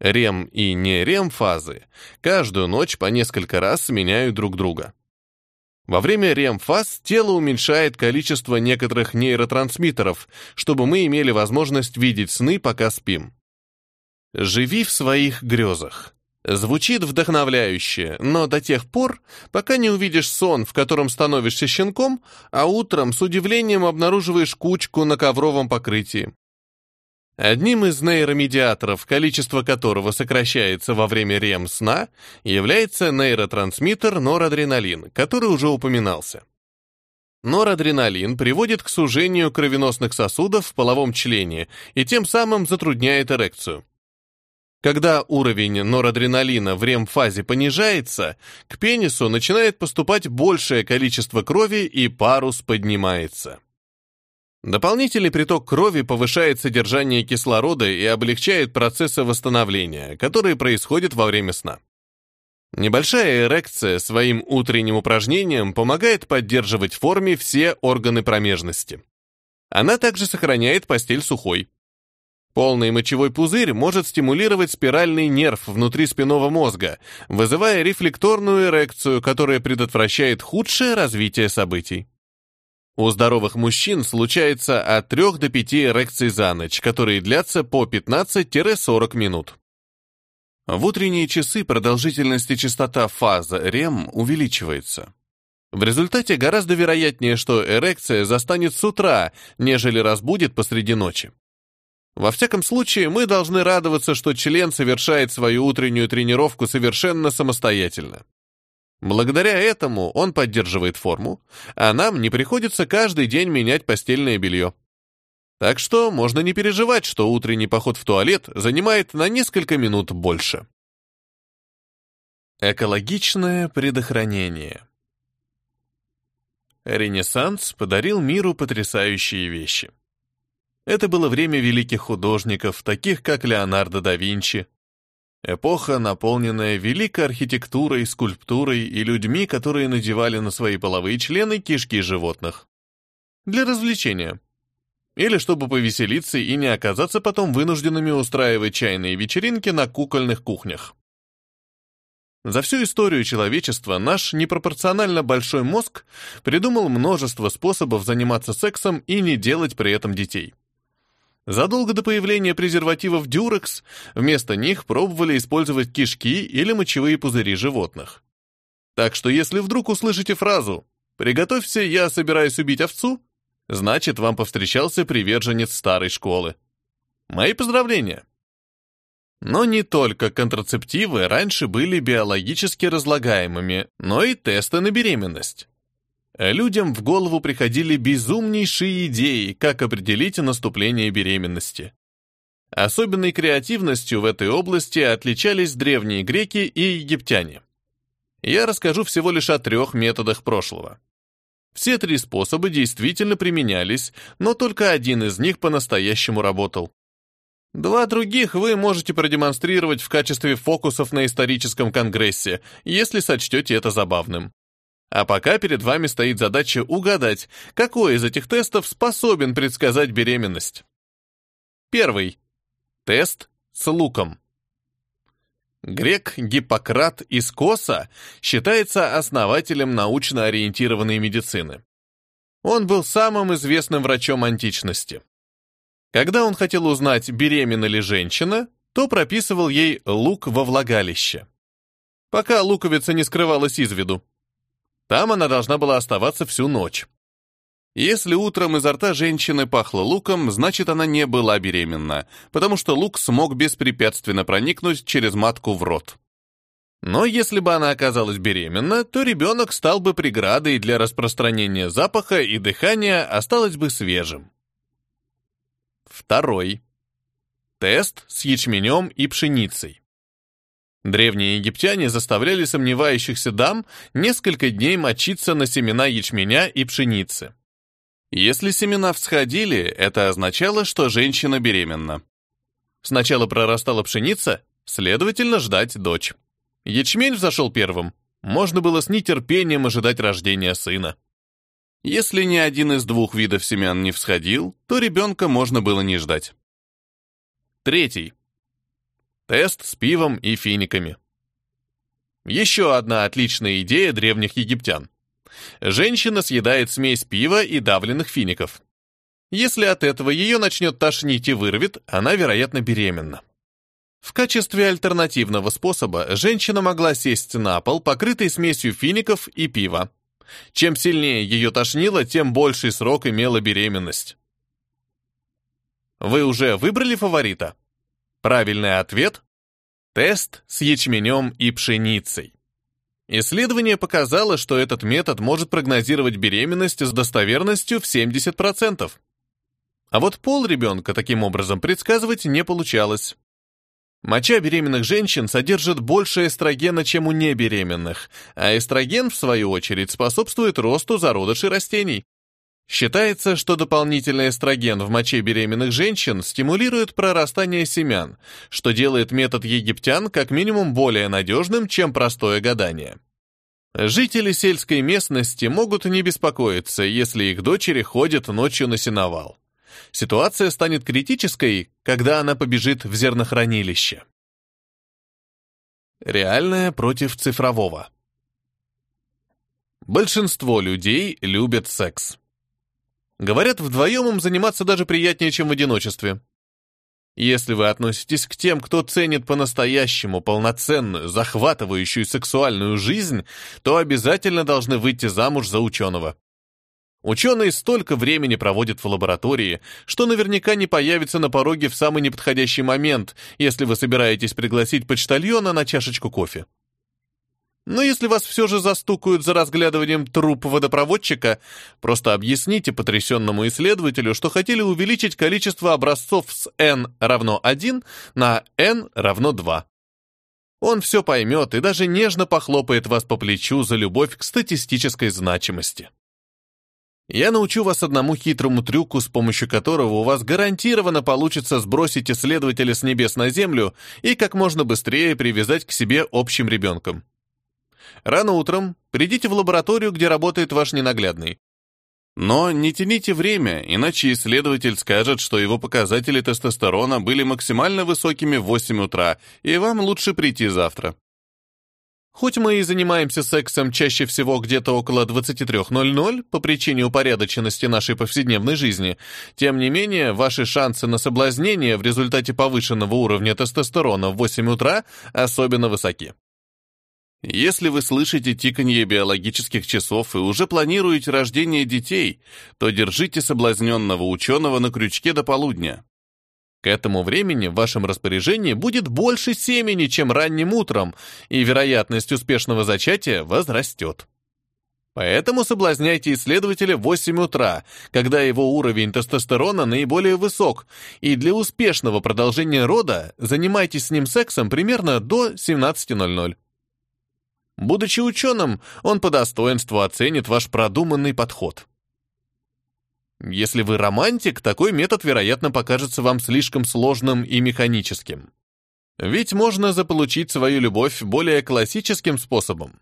Рем и не рем фазы каждую ночь по несколько раз сменяют друг друга. Во время REM-фаз тело уменьшает количество некоторых нейротрансмиттеров, чтобы мы имели возможность видеть сны, пока спим. Живи в своих грезах. Звучит вдохновляюще, но до тех пор, пока не увидишь сон, в котором становишься щенком, а утром с удивлением обнаруживаешь кучку на ковровом покрытии. Одним из нейромедиаторов, количество которого сокращается во время REM-сна, является нейротрансмиттер норадреналин, который уже упоминался. Норадреналин приводит к сужению кровеносных сосудов в половом члене и тем самым затрудняет эрекцию. Когда уровень норадреналина в REM-фазе понижается, к пенису начинает поступать большее количество крови и парус поднимается. Дополнительный приток крови повышает содержание кислорода и облегчает процессы восстановления, которые происходят во время сна. Небольшая эрекция своим утренним упражнением помогает поддерживать в форме все органы промежности. Она также сохраняет постель сухой. Полный мочевой пузырь может стимулировать спиральный нерв внутри спинного мозга, вызывая рефлекторную эрекцию, которая предотвращает худшее развитие событий. У здоровых мужчин случается от 3 до 5 эрекций за ночь, которые длятся по 15-40 минут. В утренние часы продолжительность и частота фазы REM увеличивается. В результате гораздо вероятнее, что эрекция застанет с утра, нежели разбудит посреди ночи. Во всяком случае, мы должны радоваться, что член совершает свою утреннюю тренировку совершенно самостоятельно. Благодаря этому он поддерживает форму, а нам не приходится каждый день менять постельное белье. Так что можно не переживать, что утренний поход в туалет занимает на несколько минут больше. Экологичное предохранение Ренессанс подарил миру потрясающие вещи. Это было время великих художников, таких как Леонардо да Винчи, Эпоха, наполненная великой архитектурой, скульптурой и людьми, которые надевали на свои половые члены кишки животных. Для развлечения. Или чтобы повеселиться и не оказаться потом вынужденными устраивать чайные вечеринки на кукольных кухнях. За всю историю человечества наш непропорционально большой мозг придумал множество способов заниматься сексом и не делать при этом детей. Задолго до появления презервативов Durex вместо них пробовали использовать кишки или мочевые пузыри животных. Так что если вдруг услышите фразу «Приготовься, я собираюсь убить овцу», значит, вам повстречался приверженец старой школы. Мои поздравления! Но не только контрацептивы раньше были биологически разлагаемыми, но и тесты на беременность. Людям в голову приходили безумнейшие идеи, как определить наступление беременности. Особенной креативностью в этой области отличались древние греки и египтяне. Я расскажу всего лишь о трех методах прошлого. Все три способа действительно применялись, но только один из них по-настоящему работал. Два других вы можете продемонстрировать в качестве фокусов на историческом конгрессе, если сочтете это забавным. А пока перед вами стоит задача угадать, какой из этих тестов способен предсказать беременность. Первый. Тест с луком. Грек Гиппократ из Коса считается основателем научно ориентированной медицины. Он был самым известным врачом античности. Когда он хотел узнать, беременна ли женщина, то прописывал ей лук во влагалище. Пока луковица не скрывалась из виду. Там она должна была оставаться всю ночь. Если утром изо рта женщины пахло луком, значит, она не была беременна, потому что лук смог беспрепятственно проникнуть через матку в рот. Но если бы она оказалась беременна, то ребенок стал бы преградой для распространения запаха, и дыхание осталось бы свежим. Второй. Тест с ячменем и пшеницей. Древние египтяне заставляли сомневающихся дам несколько дней мочиться на семена ячменя и пшеницы. Если семена всходили, это означало, что женщина беременна. Сначала прорастала пшеница, следовательно, ждать дочь. Ячмень взошел первым. Можно было с нетерпением ожидать рождения сына. Если ни один из двух видов семян не всходил, то ребенка можно было не ждать. Третий. Тест с пивом и финиками. Еще одна отличная идея древних египтян. Женщина съедает смесь пива и давленных фиников. Если от этого ее начнет тошнить и вырвет, она, вероятно, беременна. В качестве альтернативного способа женщина могла сесть на пол, покрытый смесью фиников и пива. Чем сильнее ее тошнило, тем больший срок имела беременность. Вы уже выбрали фаворита? Правильный ответ – тест с ячменем и пшеницей. Исследование показало, что этот метод может прогнозировать беременность с достоверностью в 70%. А вот пол ребенка таким образом предсказывать не получалось. Моча беременных женщин содержит больше эстрогена, чем у небеременных, а эстроген, в свою очередь, способствует росту зародышей растений. Считается, что дополнительный эстроген в моче беременных женщин стимулирует прорастание семян, что делает метод египтян как минимум более надежным, чем простое гадание. Жители сельской местности могут не беспокоиться, если их дочери ходят ночью на сеновал. Ситуация станет критической, когда она побежит в зернохранилище. Реальное против цифрового. Большинство людей любят секс. Говорят, вдвоем им заниматься даже приятнее, чем в одиночестве. Если вы относитесь к тем, кто ценит по-настоящему полноценную, захватывающую сексуальную жизнь, то обязательно должны выйти замуж за ученого. Ученые столько времени проводят в лаборатории, что наверняка не появится на пороге в самый неподходящий момент, если вы собираетесь пригласить почтальона на чашечку кофе. Но если вас все же застукают за разглядыванием трупа водопроводчика, просто объясните потрясенному исследователю, что хотели увеличить количество образцов с n равно 1 на n равно 2. Он все поймет и даже нежно похлопает вас по плечу за любовь к статистической значимости. Я научу вас одному хитрому трюку, с помощью которого у вас гарантированно получится сбросить исследователя с небес на землю и как можно быстрее привязать к себе общим ребенком. Рано утром придите в лабораторию, где работает ваш ненаглядный. Но не тяните время, иначе исследователь скажет, что его показатели тестостерона были максимально высокими в 8 утра, и вам лучше прийти завтра. Хоть мы и занимаемся сексом чаще всего где-то около 23.00 по причине упорядоченности нашей повседневной жизни, тем не менее ваши шансы на соблазнение в результате повышенного уровня тестостерона в 8 утра особенно высоки. Если вы слышите тиканье биологических часов и уже планируете рождение детей, то держите соблазненного ученого на крючке до полудня. К этому времени в вашем распоряжении будет больше семени, чем ранним утром, и вероятность успешного зачатия возрастет. Поэтому соблазняйте исследователя в 8 утра, когда его уровень тестостерона наиболее высок, и для успешного продолжения рода занимайтесь с ним сексом примерно до 17.00. Будучи ученым, он по достоинству оценит ваш продуманный подход. Если вы романтик, такой метод, вероятно, покажется вам слишком сложным и механическим. Ведь можно заполучить свою любовь более классическим способом.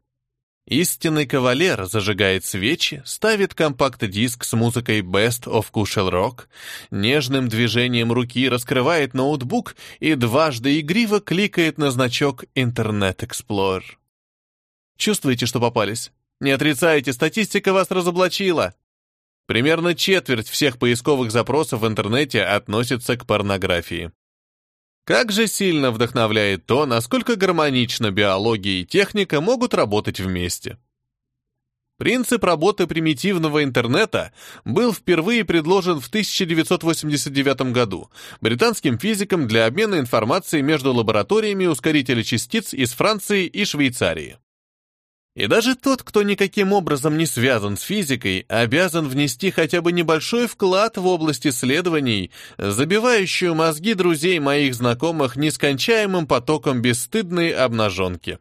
Истинный кавалер зажигает свечи, ставит компакт-диск с музыкой Best of Kushel Rock, нежным движением руки раскрывает ноутбук и дважды игриво кликает на значок Internet Explorer. Чувствуете, что попались? Не отрицайте, статистика вас разоблачила. Примерно четверть всех поисковых запросов в интернете относится к порнографии. Как же сильно вдохновляет то, насколько гармонично биология и техника могут работать вместе. Принцип работы примитивного интернета был впервые предложен в 1989 году британским физикам для обмена информацией между лабораториями ускорителя частиц из Франции и Швейцарии. И даже тот, кто никаким образом не связан с физикой, обязан внести хотя бы небольшой вклад в область исследований, забивающую мозги друзей моих знакомых нескончаемым потоком бесстыдной обнаженки.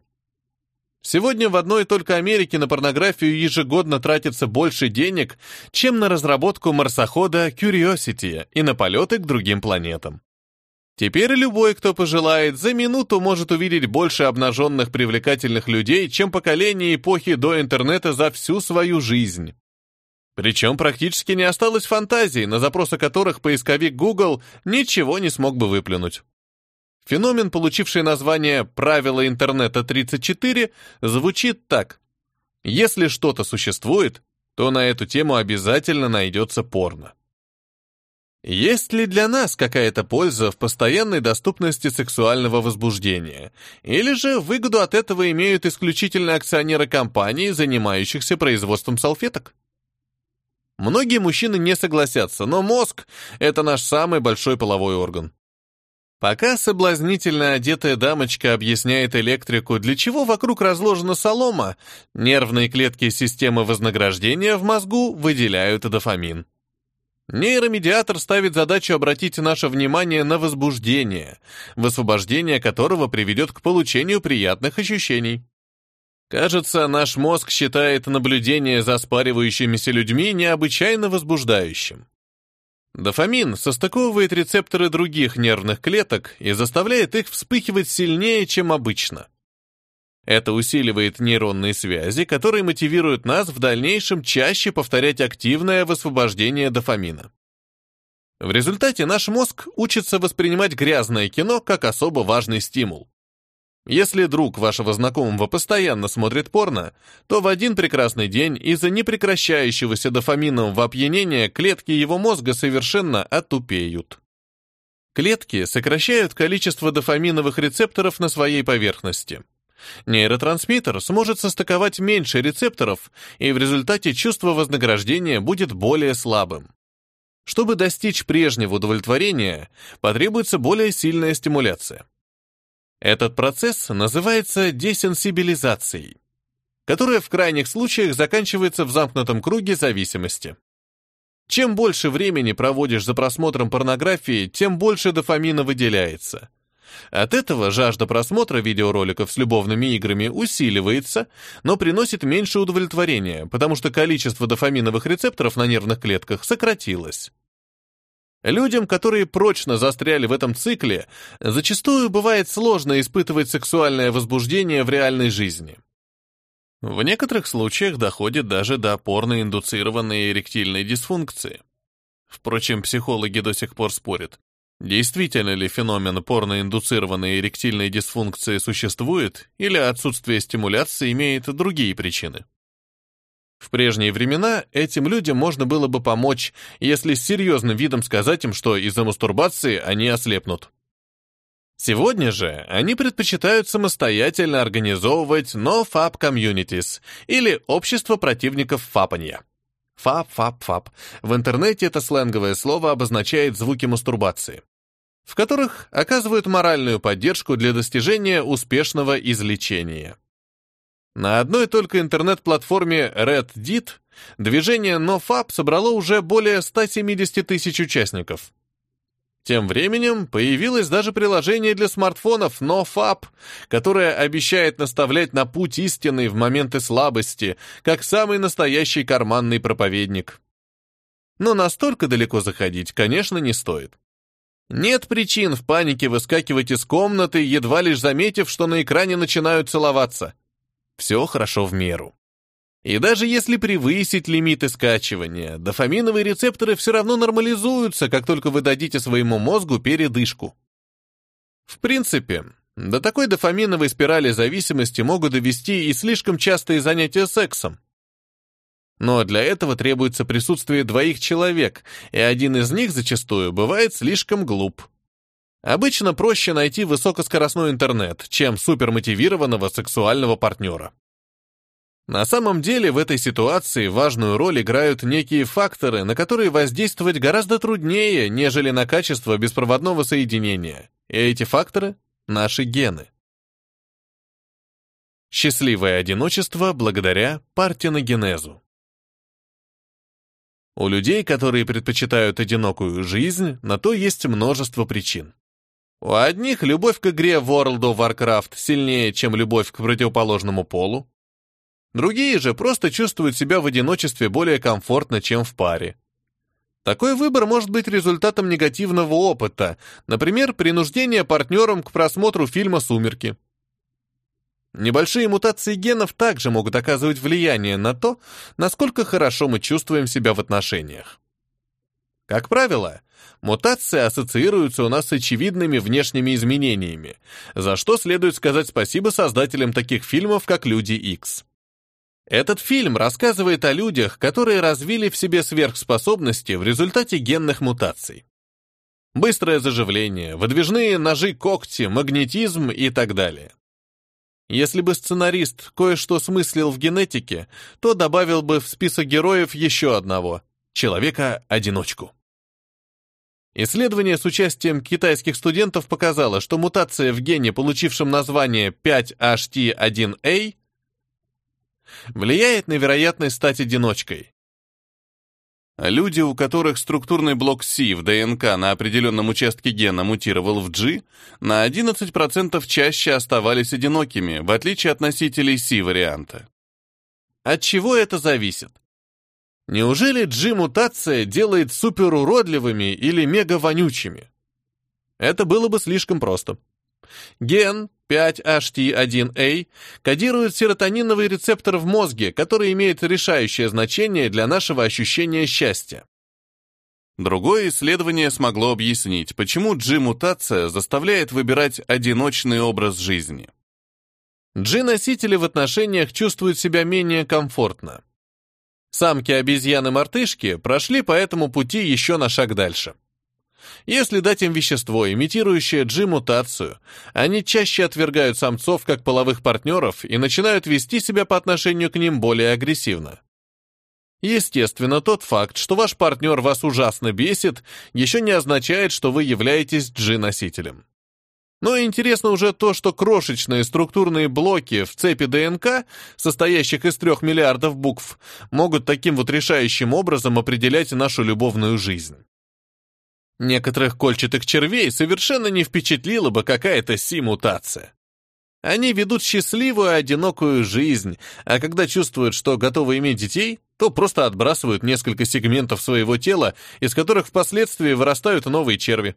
Сегодня в одной только Америке на порнографию ежегодно тратится больше денег, чем на разработку марсохода Curiosity и на полеты к другим планетам. Теперь любой, кто пожелает, за минуту может увидеть больше обнаженных привлекательных людей, чем поколение эпохи до интернета за всю свою жизнь. Причем практически не осталось фантазий, на запросы которых поисковик Google ничего не смог бы выплюнуть. Феномен, получивший название «Правила интернета 34», звучит так. Если что-то существует, то на эту тему обязательно найдется порно. Есть ли для нас какая-то польза в постоянной доступности сексуального возбуждения? Или же выгоду от этого имеют исключительно акционеры компаний, занимающихся производством салфеток? Многие мужчины не согласятся, но мозг — это наш самый большой половой орган. Пока соблазнительно одетая дамочка объясняет электрику, для чего вокруг разложена солома, нервные клетки системы вознаграждения в мозгу выделяют дофамин. Нейромедиатор ставит задачу обратить наше внимание на возбуждение, высвобождение которого приведет к получению приятных ощущений. Кажется, наш мозг считает наблюдение за спаривающимися людьми необычайно возбуждающим. Дофамин состыковывает рецепторы других нервных клеток и заставляет их вспыхивать сильнее, чем обычно. Это усиливает нейронные связи, которые мотивируют нас в дальнейшем чаще повторять активное высвобождение дофамина. В результате наш мозг учится воспринимать грязное кино как особо важный стимул. Если друг вашего знакомого постоянно смотрит порно, то в один прекрасный день из-за непрекращающегося дофаминового опьянения клетки его мозга совершенно отупеют. Клетки сокращают количество дофаминовых рецепторов на своей поверхности. Нейротрансмиттер сможет состыковать меньше рецепторов, и в результате чувство вознаграждения будет более слабым. Чтобы достичь прежнего удовлетворения, потребуется более сильная стимуляция. Этот процесс называется десенсибилизацией, которая в крайних случаях заканчивается в замкнутом круге зависимости. Чем больше времени проводишь за просмотром порнографии, тем больше дофамина выделяется – от этого жажда просмотра видеороликов с любовными играми усиливается, но приносит меньше удовлетворения, потому что количество дофаминовых рецепторов на нервных клетках сократилось. Людям, которые прочно застряли в этом цикле, зачастую бывает сложно испытывать сексуальное возбуждение в реальной жизни. В некоторых случаях доходит даже до порно-индуцированной эректильной дисфункции. Впрочем, психологи до сих пор спорят, Действительно ли феномен порноиндуцированной эректильной дисфункции существует, или отсутствие стимуляции имеет другие причины? В прежние времена этим людям можно было бы помочь, если с серьезным видом сказать им, что из-за мастурбации они ослепнут. Сегодня же они предпочитают самостоятельно организовывать no-fap communities или общество противников фапанья. Фап, фап, фап. В интернете это сленговое слово обозначает звуки мастурбации в которых оказывают моральную поддержку для достижения успешного излечения. На одной только интернет-платформе Reddit движение NoFap собрало уже более 170 тысяч участников. Тем временем появилось даже приложение для смартфонов NoFap, которое обещает наставлять на путь истинный в моменты слабости, как самый настоящий карманный проповедник. Но настолько далеко заходить, конечно, не стоит. Нет причин в панике выскакивать из комнаты, едва лишь заметив, что на экране начинают целоваться. Все хорошо в меру. И даже если превысить лимиты скачивания, дофаминовые рецепторы все равно нормализуются, как только вы дадите своему мозгу передышку. В принципе, до такой дофаминовой спирали зависимости могут довести и слишком частые занятия сексом. Но для этого требуется присутствие двоих человек, и один из них зачастую бывает слишком глуп. Обычно проще найти высокоскоростной интернет, чем супермотивированного сексуального партнера. На самом деле в этой ситуации важную роль играют некие факторы, на которые воздействовать гораздо труднее, нежели на качество беспроводного соединения. И эти факторы — наши гены. Счастливое одиночество благодаря партеногенезу. У людей, которые предпочитают одинокую жизнь, на то есть множество причин. У одних любовь к игре World of Warcraft сильнее, чем любовь к противоположному полу. Другие же просто чувствуют себя в одиночестве более комфортно, чем в паре. Такой выбор может быть результатом негативного опыта, например, принуждения партнером к просмотру фильма «Сумерки». Небольшие мутации генов также могут оказывать влияние на то, насколько хорошо мы чувствуем себя в отношениях. Как правило, мутации ассоциируются у нас с очевидными внешними изменениями, за что следует сказать спасибо создателям таких фильмов, как «Люди Икс». Этот фильм рассказывает о людях, которые развили в себе сверхспособности в результате генных мутаций. Быстрое заживление, выдвижные ножи-когти, магнетизм и так далее. Если бы сценарист кое-что смыслил в генетике, то добавил бы в список героев еще одного — человека-одиночку. Исследование с участием китайских студентов показало, что мутация в гене, получившем название 5HT1A, влияет на вероятность стать одиночкой. Люди, у которых структурный блок Си в ДНК на определенном участке гена мутировал в G, на 11% чаще оставались одинокими, в отличие от носителей Си-варианта. От чего это зависит? Неужели G-мутация делает суперуродливыми или мега-вонючими? Это было бы слишком просто. Ген 5HT1A кодирует серотониновый рецептор в мозге, который имеет решающее значение для нашего ощущения счастья. Другое исследование смогло объяснить, почему G-мутация заставляет выбирать одиночный образ жизни. G-носители в отношениях чувствуют себя менее комфортно. Самки обезьяны-мартышки прошли по этому пути еще на шаг дальше. Если дать им вещество, имитирующее G-мутацию, они чаще отвергают самцов как половых партнеров и начинают вести себя по отношению к ним более агрессивно. Естественно, тот факт, что ваш партнер вас ужасно бесит, еще не означает, что вы являетесь G-носителем. Но интересно уже то, что крошечные структурные блоки в цепи ДНК, состоящих из трех миллиардов букв, могут таким вот решающим образом определять нашу любовную жизнь. Некоторых кольчатых червей совершенно не впечатлила бы какая-то си-мутация. Они ведут счастливую, одинокую жизнь, а когда чувствуют, что готовы иметь детей, то просто отбрасывают несколько сегментов своего тела, из которых впоследствии вырастают новые черви.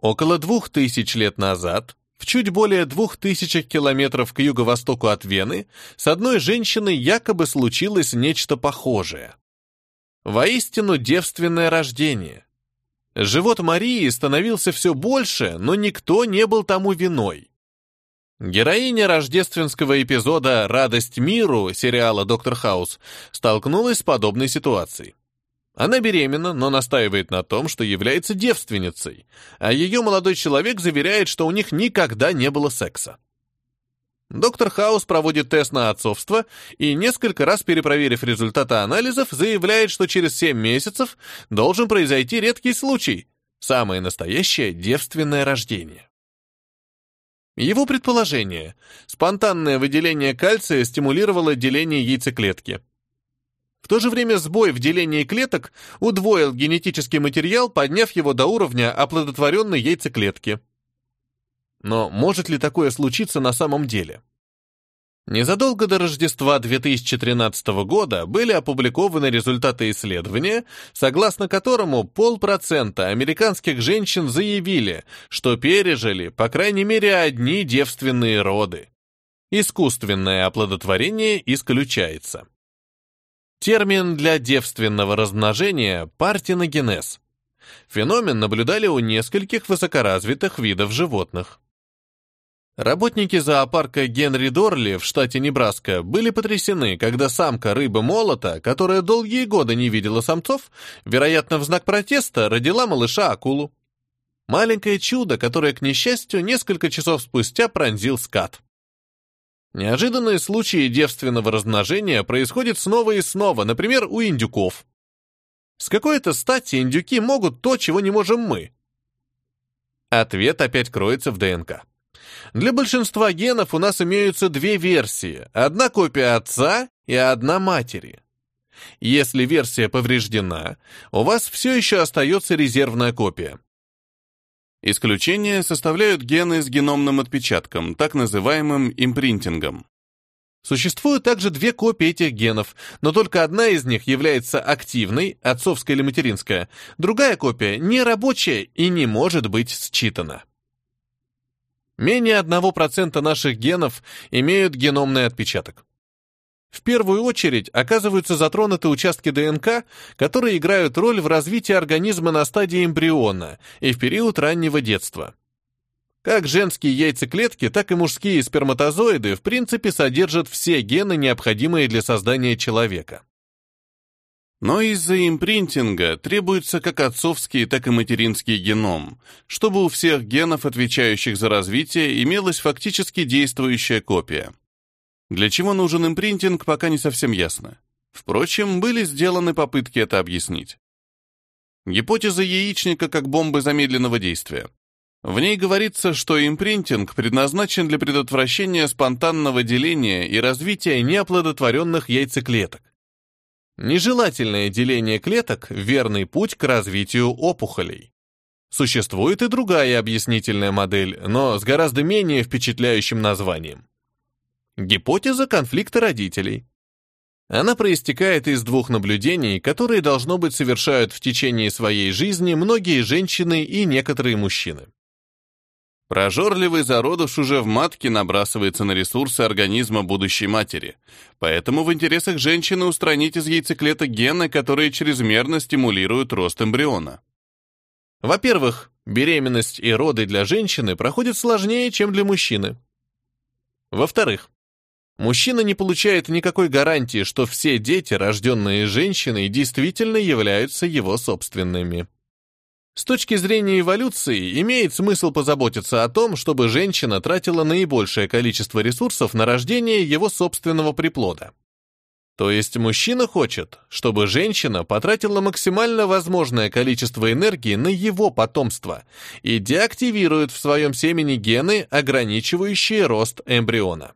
Около двух тысяч лет назад, в чуть более двух тысячах километров к юго-востоку от Вены, с одной женщиной якобы случилось нечто похожее. Воистину девственное рождение. Живот Марии становился все больше, но никто не был тому виной. Героиня рождественского эпизода «Радость миру» сериала «Доктор Хаус» столкнулась с подобной ситуацией. Она беременна, но настаивает на том, что является девственницей, а ее молодой человек заверяет, что у них никогда не было секса. Доктор Хаус проводит тест на отцовство и, несколько раз перепроверив результаты анализов, заявляет, что через 7 месяцев должен произойти редкий случай – самое настоящее девственное рождение. Его предположение – спонтанное выделение кальция стимулировало деление яйцеклетки – в то же время сбой в делении клеток удвоил генетический материал, подняв его до уровня оплодотворенной яйцеклетки. Но может ли такое случиться на самом деле? Незадолго до Рождества 2013 года были опубликованы результаты исследования, согласно которому полпроцента американских женщин заявили, что пережили, по крайней мере, одни девственные роды. Искусственное оплодотворение исключается. Термин для девственного размножения – партеногенез. Феномен наблюдали у нескольких высокоразвитых видов животных. Работники зоопарка Генри Дорли в штате Небраска были потрясены, когда самка рыбы-молота, которая долгие годы не видела самцов, вероятно, в знак протеста родила малыша-акулу. Маленькое чудо, которое, к несчастью, несколько часов спустя пронзил скат. Неожиданные случаи девственного размножения происходят снова и снова, например, у индюков. С какой-то стати индюки могут то, чего не можем мы. Ответ опять кроется в ДНК. Для большинства генов у нас имеются две версии, одна копия отца и одна матери. Если версия повреждена, у вас все еще остается резервная копия. Исключение составляют гены с геномным отпечатком, так называемым импринтингом. Существуют также две копии этих генов, но только одна из них является активной, отцовская или материнская, другая копия нерабочая и не может быть считана. Менее 1% наших генов имеют геномный отпечаток. В первую очередь оказываются затронуты участки ДНК, которые играют роль в развитии организма на стадии эмбриона и в период раннего детства. Как женские яйцеклетки, так и мужские сперматозоиды в принципе содержат все гены, необходимые для создания человека. Но из-за импринтинга требуется как отцовский, так и материнский геном, чтобы у всех генов, отвечающих за развитие, имелась фактически действующая копия. Для чего нужен импринтинг, пока не совсем ясно. Впрочем, были сделаны попытки это объяснить. Гипотеза яичника как бомбы замедленного действия. В ней говорится, что импринтинг предназначен для предотвращения спонтанного деления и развития неоплодотворенных яйцеклеток. Нежелательное деление клеток – верный путь к развитию опухолей. Существует и другая объяснительная модель, но с гораздо менее впечатляющим названием. Гипотеза конфликта родителей. Она проистекает из двух наблюдений, которые, должно быть, совершают в течение своей жизни многие женщины и некоторые мужчины. Прожорливый зародыш уже в матке набрасывается на ресурсы организма будущей матери, поэтому в интересах женщины устранить из яйцеклеток гены, которые чрезмерно стимулируют рост эмбриона. Во-первых, беременность и роды для женщины проходят сложнее, чем для мужчины. Во-вторых, мужчина не получает никакой гарантии, что все дети, рожденные женщиной, действительно являются его собственными. С точки зрения эволюции, имеет смысл позаботиться о том, чтобы женщина тратила наибольшее количество ресурсов на рождение его собственного приплода. То есть мужчина хочет, чтобы женщина потратила максимально возможное количество энергии на его потомство и деактивирует в своем семени гены, ограничивающие рост эмбриона.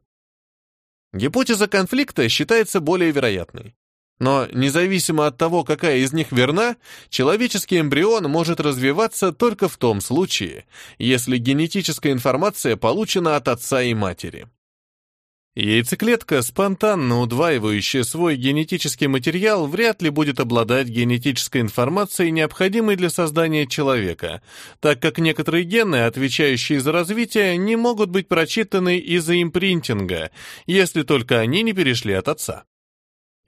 Гипотеза конфликта считается более вероятной. Но независимо от того, какая из них верна, человеческий эмбрион может развиваться только в том случае, если генетическая информация получена от отца и матери. Яйцеклетка, спонтанно удваивающая свой генетический материал, вряд ли будет обладать генетической информацией, необходимой для создания человека, так как некоторые гены, отвечающие за развитие, не могут быть прочитаны из-за импринтинга, если только они не перешли от отца.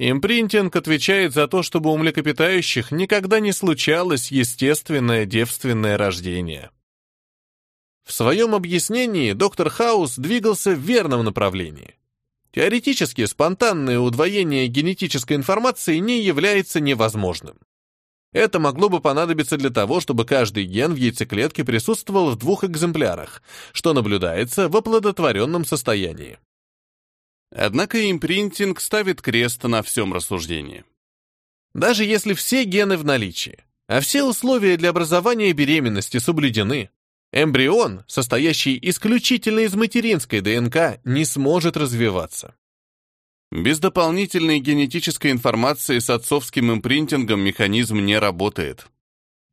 Импринтинг отвечает за то, чтобы у млекопитающих никогда не случалось естественное девственное рождение. В своем объяснении доктор Хаус двигался в верном направлении. Теоретически спонтанное удвоение генетической информации не является невозможным. Это могло бы понадобиться для того, чтобы каждый ген в яйцеклетке присутствовал в двух экземплярах, что наблюдается в оплодотворенном состоянии. Однако импринтинг ставит крест на всем рассуждении. Даже если все гены в наличии, а все условия для образования беременности соблюдены, эмбрион, состоящий исключительно из материнской ДНК, не сможет развиваться. Без дополнительной генетической информации с отцовским импринтингом механизм не работает.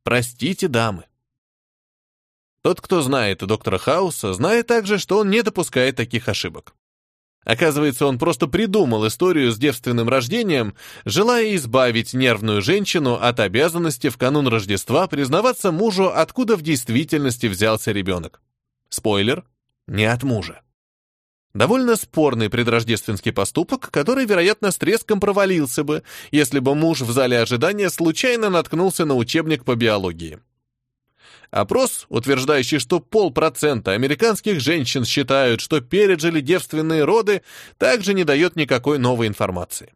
Простите, дамы. Тот, кто знает доктора Хауса, знает также, что он не допускает таких ошибок. Оказывается, он просто придумал историю с девственным рождением, желая избавить нервную женщину от обязанности в канун Рождества признаваться мужу, откуда в действительности взялся ребенок. Спойлер — не от мужа. Довольно спорный предрождественский поступок, который, вероятно, с треском провалился бы, если бы муж в зале ожидания случайно наткнулся на учебник по биологии. Опрос, утверждающий, что полпроцента американских женщин считают, что пережили девственные роды, также не дает никакой новой информации.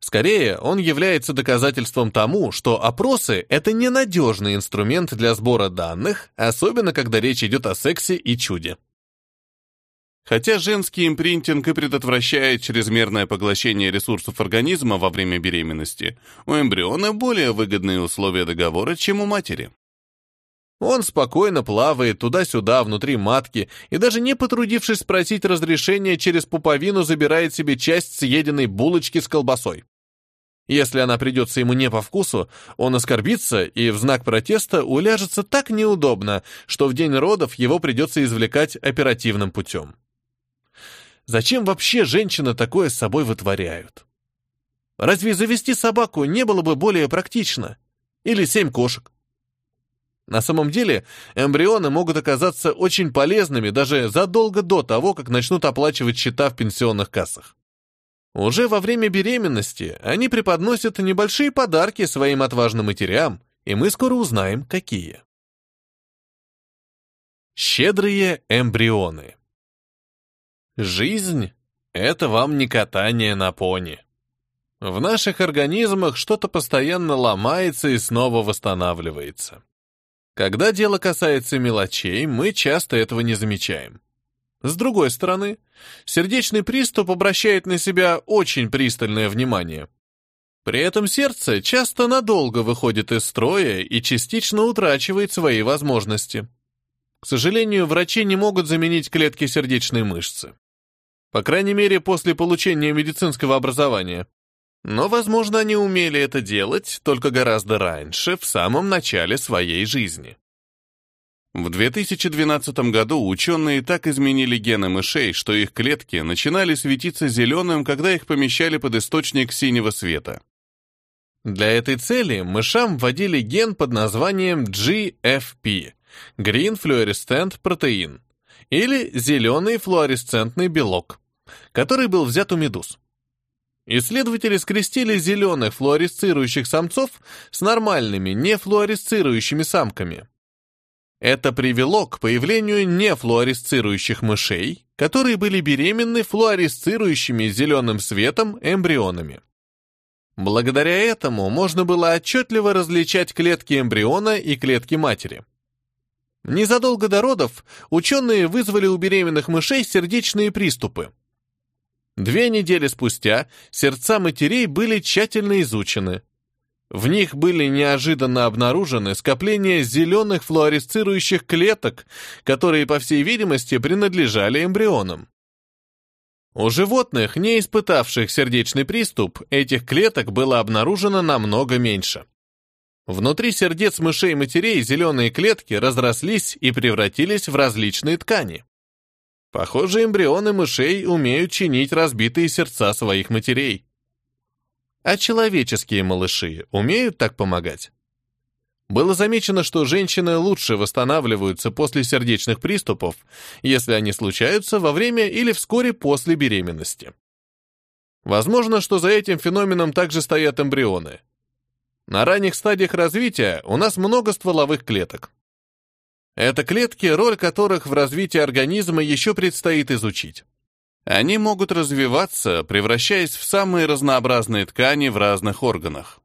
Скорее, он является доказательством тому, что опросы — это ненадежный инструмент для сбора данных, особенно когда речь идет о сексе и чуде. Хотя женский импринтинг и предотвращает чрезмерное поглощение ресурсов организма во время беременности, у эмбриона более выгодные условия договора, чем у матери. Он спокойно плавает туда-сюда внутри матки и даже не потрудившись спросить разрешения через пуповину забирает себе часть съеденной булочки с колбасой. Если она придется ему не по вкусу, он оскорбится и в знак протеста уляжется так неудобно, что в день родов его придется извлекать оперативным путем. Зачем вообще женщины такое с собой вытворяют? Разве завести собаку не было бы более практично? Или семь кошек? На самом деле, эмбрионы могут оказаться очень полезными даже задолго до того, как начнут оплачивать счета в пенсионных кассах. Уже во время беременности они преподносят небольшие подарки своим отважным матерям, и мы скоро узнаем, какие. Щедрые эмбрионы. Жизнь — это вам не катание на пони. В наших организмах что-то постоянно ломается и снова восстанавливается. Когда дело касается мелочей, мы часто этого не замечаем. С другой стороны, сердечный приступ обращает на себя очень пристальное внимание. При этом сердце часто надолго выходит из строя и частично утрачивает свои возможности. К сожалению, врачи не могут заменить клетки сердечной мышцы. По крайней мере, после получения медицинского образования. Но, возможно, они умели это делать только гораздо раньше, в самом начале своей жизни. В 2012 году ученые так изменили гены мышей, что их клетки начинали светиться зеленым, когда их помещали под источник синего света. Для этой цели мышам вводили ген под названием GFP – Green Fluorescent Protein, или зеленый флуоресцентный белок, который был взят у медуз. Исследователи скрестили зеленых флуоресцирующих самцов с нормальными нефлуоресцирующими самками. Это привело к появлению нефлуоресцирующих мышей, которые были беременны флуоресцирующими зеленым светом эмбрионами. Благодаря этому можно было отчетливо различать клетки эмбриона и клетки матери. Незадолго до родов ученые вызвали у беременных мышей сердечные приступы, Две недели спустя сердца матерей были тщательно изучены. В них были неожиданно обнаружены скопления зеленых флуоресцирующих клеток, которые, по всей видимости, принадлежали эмбрионам. У животных, не испытавших сердечный приступ, этих клеток было обнаружено намного меньше. Внутри сердец мышей-матерей зеленые клетки разрослись и превратились в различные ткани. Похоже, эмбрионы мышей умеют чинить разбитые сердца своих матерей. А человеческие малыши умеют так помогать? Было замечено, что женщины лучше восстанавливаются после сердечных приступов, если они случаются во время или вскоре после беременности. Возможно, что за этим феноменом также стоят эмбрионы. На ранних стадиях развития у нас много стволовых клеток. Это клетки, роль которых в развитии организма еще предстоит изучить. Они могут развиваться, превращаясь в самые разнообразные ткани в разных органах.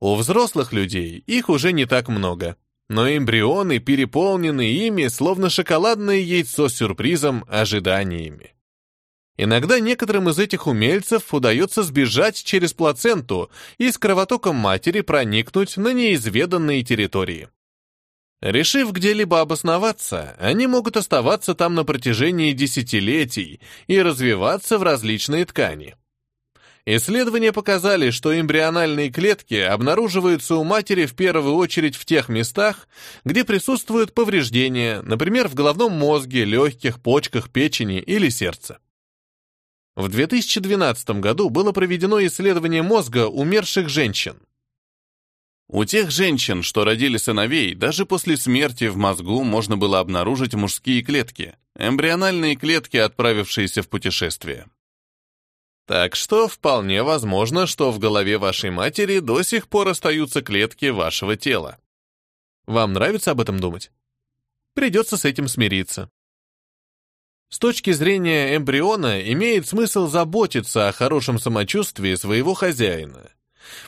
У взрослых людей их уже не так много, но эмбрионы переполнены ими, словно шоколадное яйцо с сюрпризом, ожиданиями. Иногда некоторым из этих умельцев удается сбежать через плаценту и с кровотоком матери проникнуть на неизведанные территории. Решив где-либо обосноваться, они могут оставаться там на протяжении десятилетий и развиваться в различные ткани. Исследования показали, что эмбриональные клетки обнаруживаются у матери в первую очередь в тех местах, где присутствуют повреждения, например, в головном мозге, легких, почках, печени или сердце. В 2012 году было проведено исследование мозга умерших женщин. У тех женщин, что родили сыновей, даже после смерти в мозгу можно было обнаружить мужские клетки, эмбриональные клетки, отправившиеся в путешествие. Так что вполне возможно, что в голове вашей матери до сих пор остаются клетки вашего тела. Вам нравится об этом думать? Придется с этим смириться. С точки зрения эмбриона имеет смысл заботиться о хорошем самочувствии своего хозяина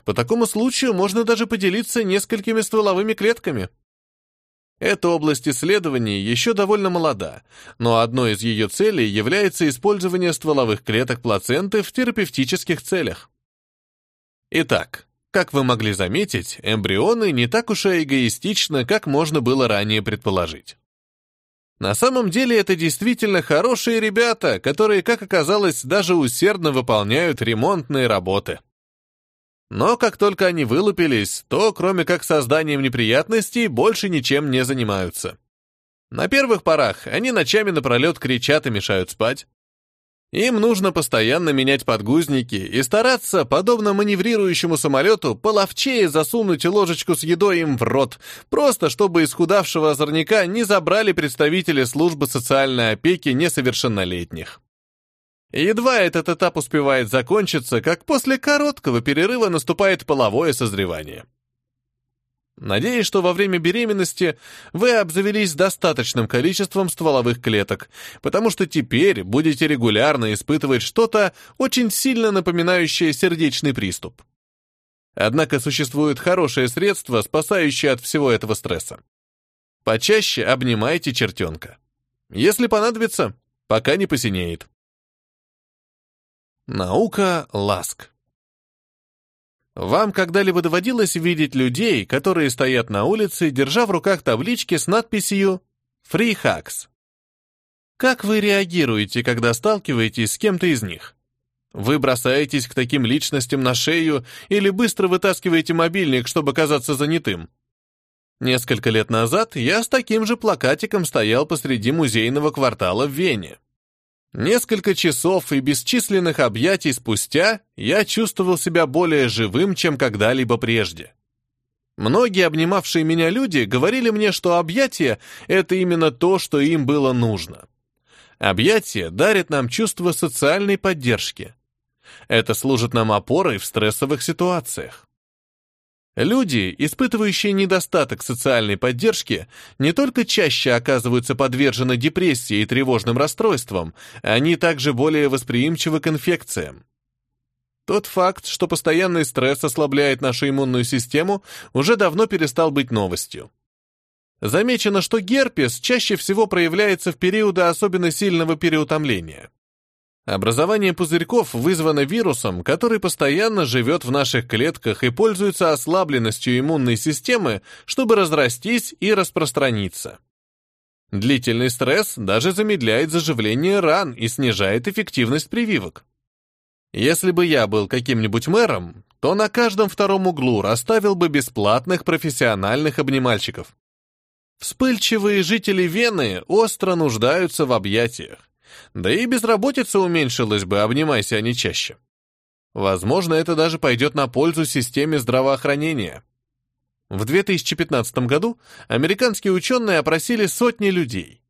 по такому случаю можно даже поделиться несколькими стволовыми клетками. Эта область исследований еще довольно молода, но одной из ее целей является использование стволовых клеток плаценты в терапевтических целях. Итак, как вы могли заметить, эмбрионы не так уж и эгоистичны, как можно было ранее предположить. На самом деле это действительно хорошие ребята, которые, как оказалось, даже усердно выполняют ремонтные работы. Но как только они вылупились, то, кроме как созданием неприятностей, больше ничем не занимаются. На первых порах они ночами напролет кричат и мешают спать. Им нужно постоянно менять подгузники и стараться, подобно маневрирующему самолету, половчее засунуть ложечку с едой им в рот, просто чтобы из худавшего озорника не забрали представители службы социальной опеки несовершеннолетних. Едва этот этап успевает закончиться, как после короткого перерыва наступает половое созревание. Надеюсь, что во время беременности вы обзавелись достаточным количеством стволовых клеток, потому что теперь будете регулярно испытывать что-то очень сильно напоминающее сердечный приступ. Однако существует хорошее средство, спасающее от всего этого стресса. Почаще обнимайте чертенка. Если понадобится, пока не посинеет. Наука ласк. Вам когда-либо доводилось видеть людей, которые стоят на улице, держа в руках таблички с надписью «Free Hacks»? Как вы реагируете, когда сталкиваетесь с кем-то из них? Вы бросаетесь к таким личностям на шею или быстро вытаскиваете мобильник, чтобы казаться занятым? Несколько лет назад я с таким же плакатиком стоял посреди музейного квартала в Вене. Несколько часов и бесчисленных объятий спустя я чувствовал себя более живым, чем когда-либо прежде. Многие обнимавшие меня люди говорили мне, что объятия — это именно то, что им было нужно. Объятия дарят нам чувство социальной поддержки. Это служит нам опорой в стрессовых ситуациях. Люди, испытывающие недостаток социальной поддержки, не только чаще оказываются подвержены депрессии и тревожным расстройствам, они также более восприимчивы к инфекциям. Тот факт, что постоянный стресс ослабляет нашу иммунную систему, уже давно перестал быть новостью. Замечено, что герпес чаще всего проявляется в периоды особенно сильного переутомления. Образование пузырьков вызвано вирусом, который постоянно живет в наших клетках и пользуется ослабленностью иммунной системы, чтобы разрастись и распространиться. Длительный стресс даже замедляет заживление ран и снижает эффективность прививок. Если бы я был каким-нибудь мэром, то на каждом втором углу расставил бы бесплатных профессиональных обнимальщиков. Вспыльчивые жители Вены остро нуждаются в объятиях. Да и безработица уменьшилась бы, обнимайся они чаще. Возможно, это даже пойдет на пользу системе здравоохранения. В 2015 году американские ученые опросили сотни людей.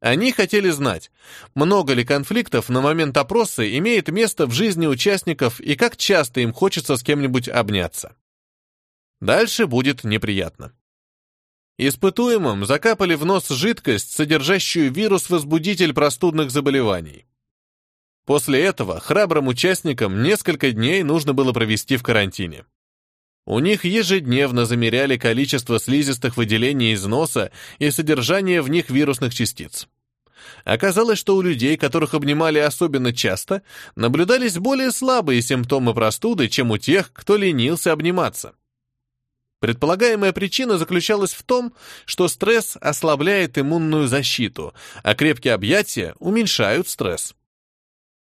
Они хотели знать, много ли конфликтов на момент опроса имеет место в жизни участников и как часто им хочется с кем-нибудь обняться. Дальше будет неприятно. Испытуемым закапали в нос жидкость, содержащую вирус-возбудитель простудных заболеваний. После этого храбрым участникам несколько дней нужно было провести в карантине. У них ежедневно замеряли количество слизистых выделений из носа и содержание в них вирусных частиц. Оказалось, что у людей, которых обнимали особенно часто, наблюдались более слабые симптомы простуды, чем у тех, кто ленился обниматься. Предполагаемая причина заключалась в том, что стресс ослабляет иммунную защиту, а крепкие объятия уменьшают стресс.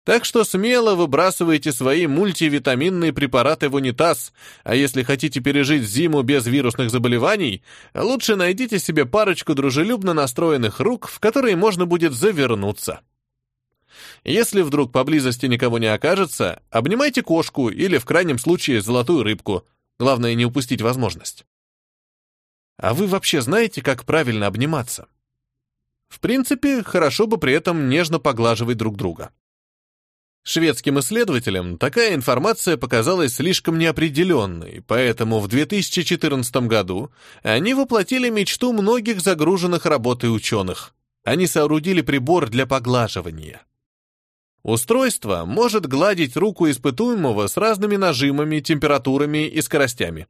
Так что смело выбрасывайте свои мультивитаминные препараты в унитаз, а если хотите пережить зиму без вирусных заболеваний, лучше найдите себе парочку дружелюбно настроенных рук, в которые можно будет завернуться. Если вдруг поблизости никого не окажется, обнимайте кошку или, в крайнем случае, золотую рыбку – Главное не упустить возможность. А вы вообще знаете, как правильно обниматься? В принципе, хорошо бы при этом нежно поглаживать друг друга. Шведским исследователям такая информация показалась слишком неопределенной, поэтому в 2014 году они воплотили мечту многих загруженных работой ученых. Они соорудили прибор для поглаживания. Устройство может гладить руку испытуемого с разными нажимами, температурами и скоростями.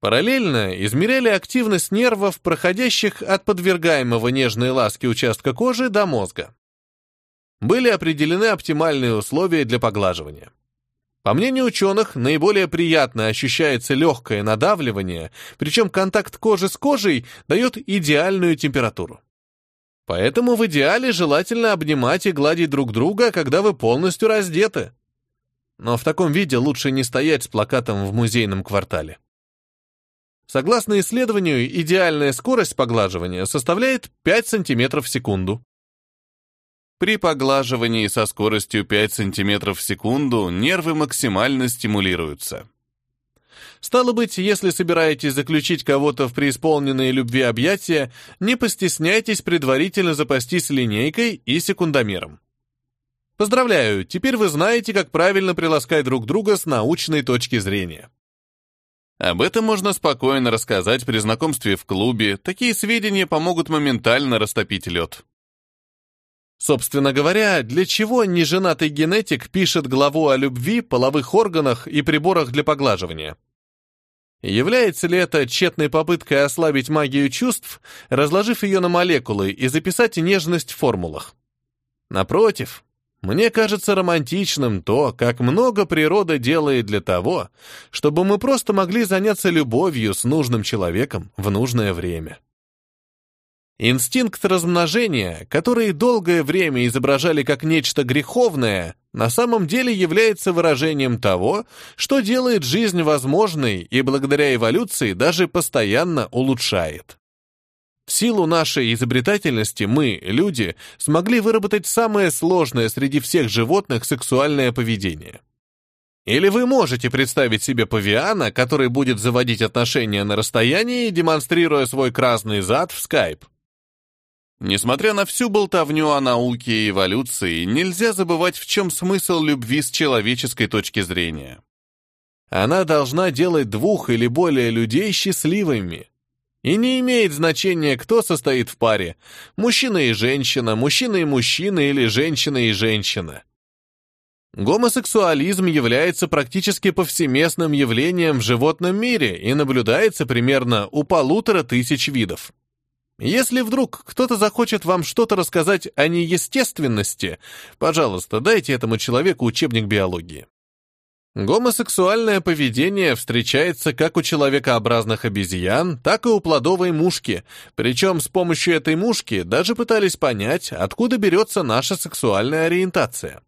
Параллельно измеряли активность нервов, проходящих от подвергаемого нежной ласки участка кожи до мозга. Были определены оптимальные условия для поглаживания. По мнению ученых, наиболее приятно ощущается легкое надавливание, причем контакт кожи с кожей дает идеальную температуру. Поэтому в идеале желательно обнимать и гладить друг друга, когда вы полностью раздеты. Но в таком виде лучше не стоять с плакатом в музейном квартале. Согласно исследованию, идеальная скорость поглаживания составляет 5 см в секунду. При поглаживании со скоростью 5 см в секунду нервы максимально стимулируются. Стало быть, если собираетесь заключить кого-то в преисполненные любви объятия, не постесняйтесь предварительно запастись линейкой и секундомером. Поздравляю, теперь вы знаете, как правильно приласкать друг друга с научной точки зрения. Об этом можно спокойно рассказать при знакомстве в клубе, такие сведения помогут моментально растопить лед. Собственно говоря, для чего неженатый генетик пишет главу о любви, половых органах и приборах для поглаживания? Является ли это тщетной попыткой ослабить магию чувств, разложив ее на молекулы и записать нежность в формулах? Напротив, мне кажется романтичным то, как много природа делает для того, чтобы мы просто могли заняться любовью с нужным человеком в нужное время. Инстинкт размножения, который долгое время изображали как нечто греховное, на самом деле является выражением того, что делает жизнь возможной и благодаря эволюции даже постоянно улучшает. В силу нашей изобретательности мы, люди, смогли выработать самое сложное среди всех животных сексуальное поведение. Или вы можете представить себе павиана, который будет заводить отношения на расстоянии, демонстрируя свой красный зад в скайп? Несмотря на всю болтовню о науке и эволюции, нельзя забывать, в чем смысл любви с человеческой точки зрения. Она должна делать двух или более людей счастливыми. И не имеет значения, кто состоит в паре – мужчина и женщина, мужчина и мужчина или женщина и женщина. Гомосексуализм является практически повсеместным явлением в животном мире и наблюдается примерно у полутора тысяч видов. Если вдруг кто-то захочет вам что-то рассказать о неестественности, пожалуйста, дайте этому человеку учебник биологии. Гомосексуальное поведение встречается как у человекообразных обезьян, так и у плодовой мушки, причем с помощью этой мушки даже пытались понять, откуда берется наша сексуальная ориентация.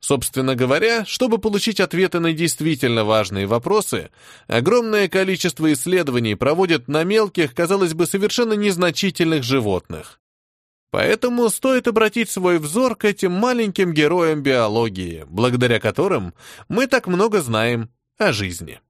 Собственно говоря, чтобы получить ответы на действительно важные вопросы, огромное количество исследований проводят на мелких, казалось бы, совершенно незначительных животных. Поэтому стоит обратить свой взор к этим маленьким героям биологии, благодаря которым мы так много знаем о жизни.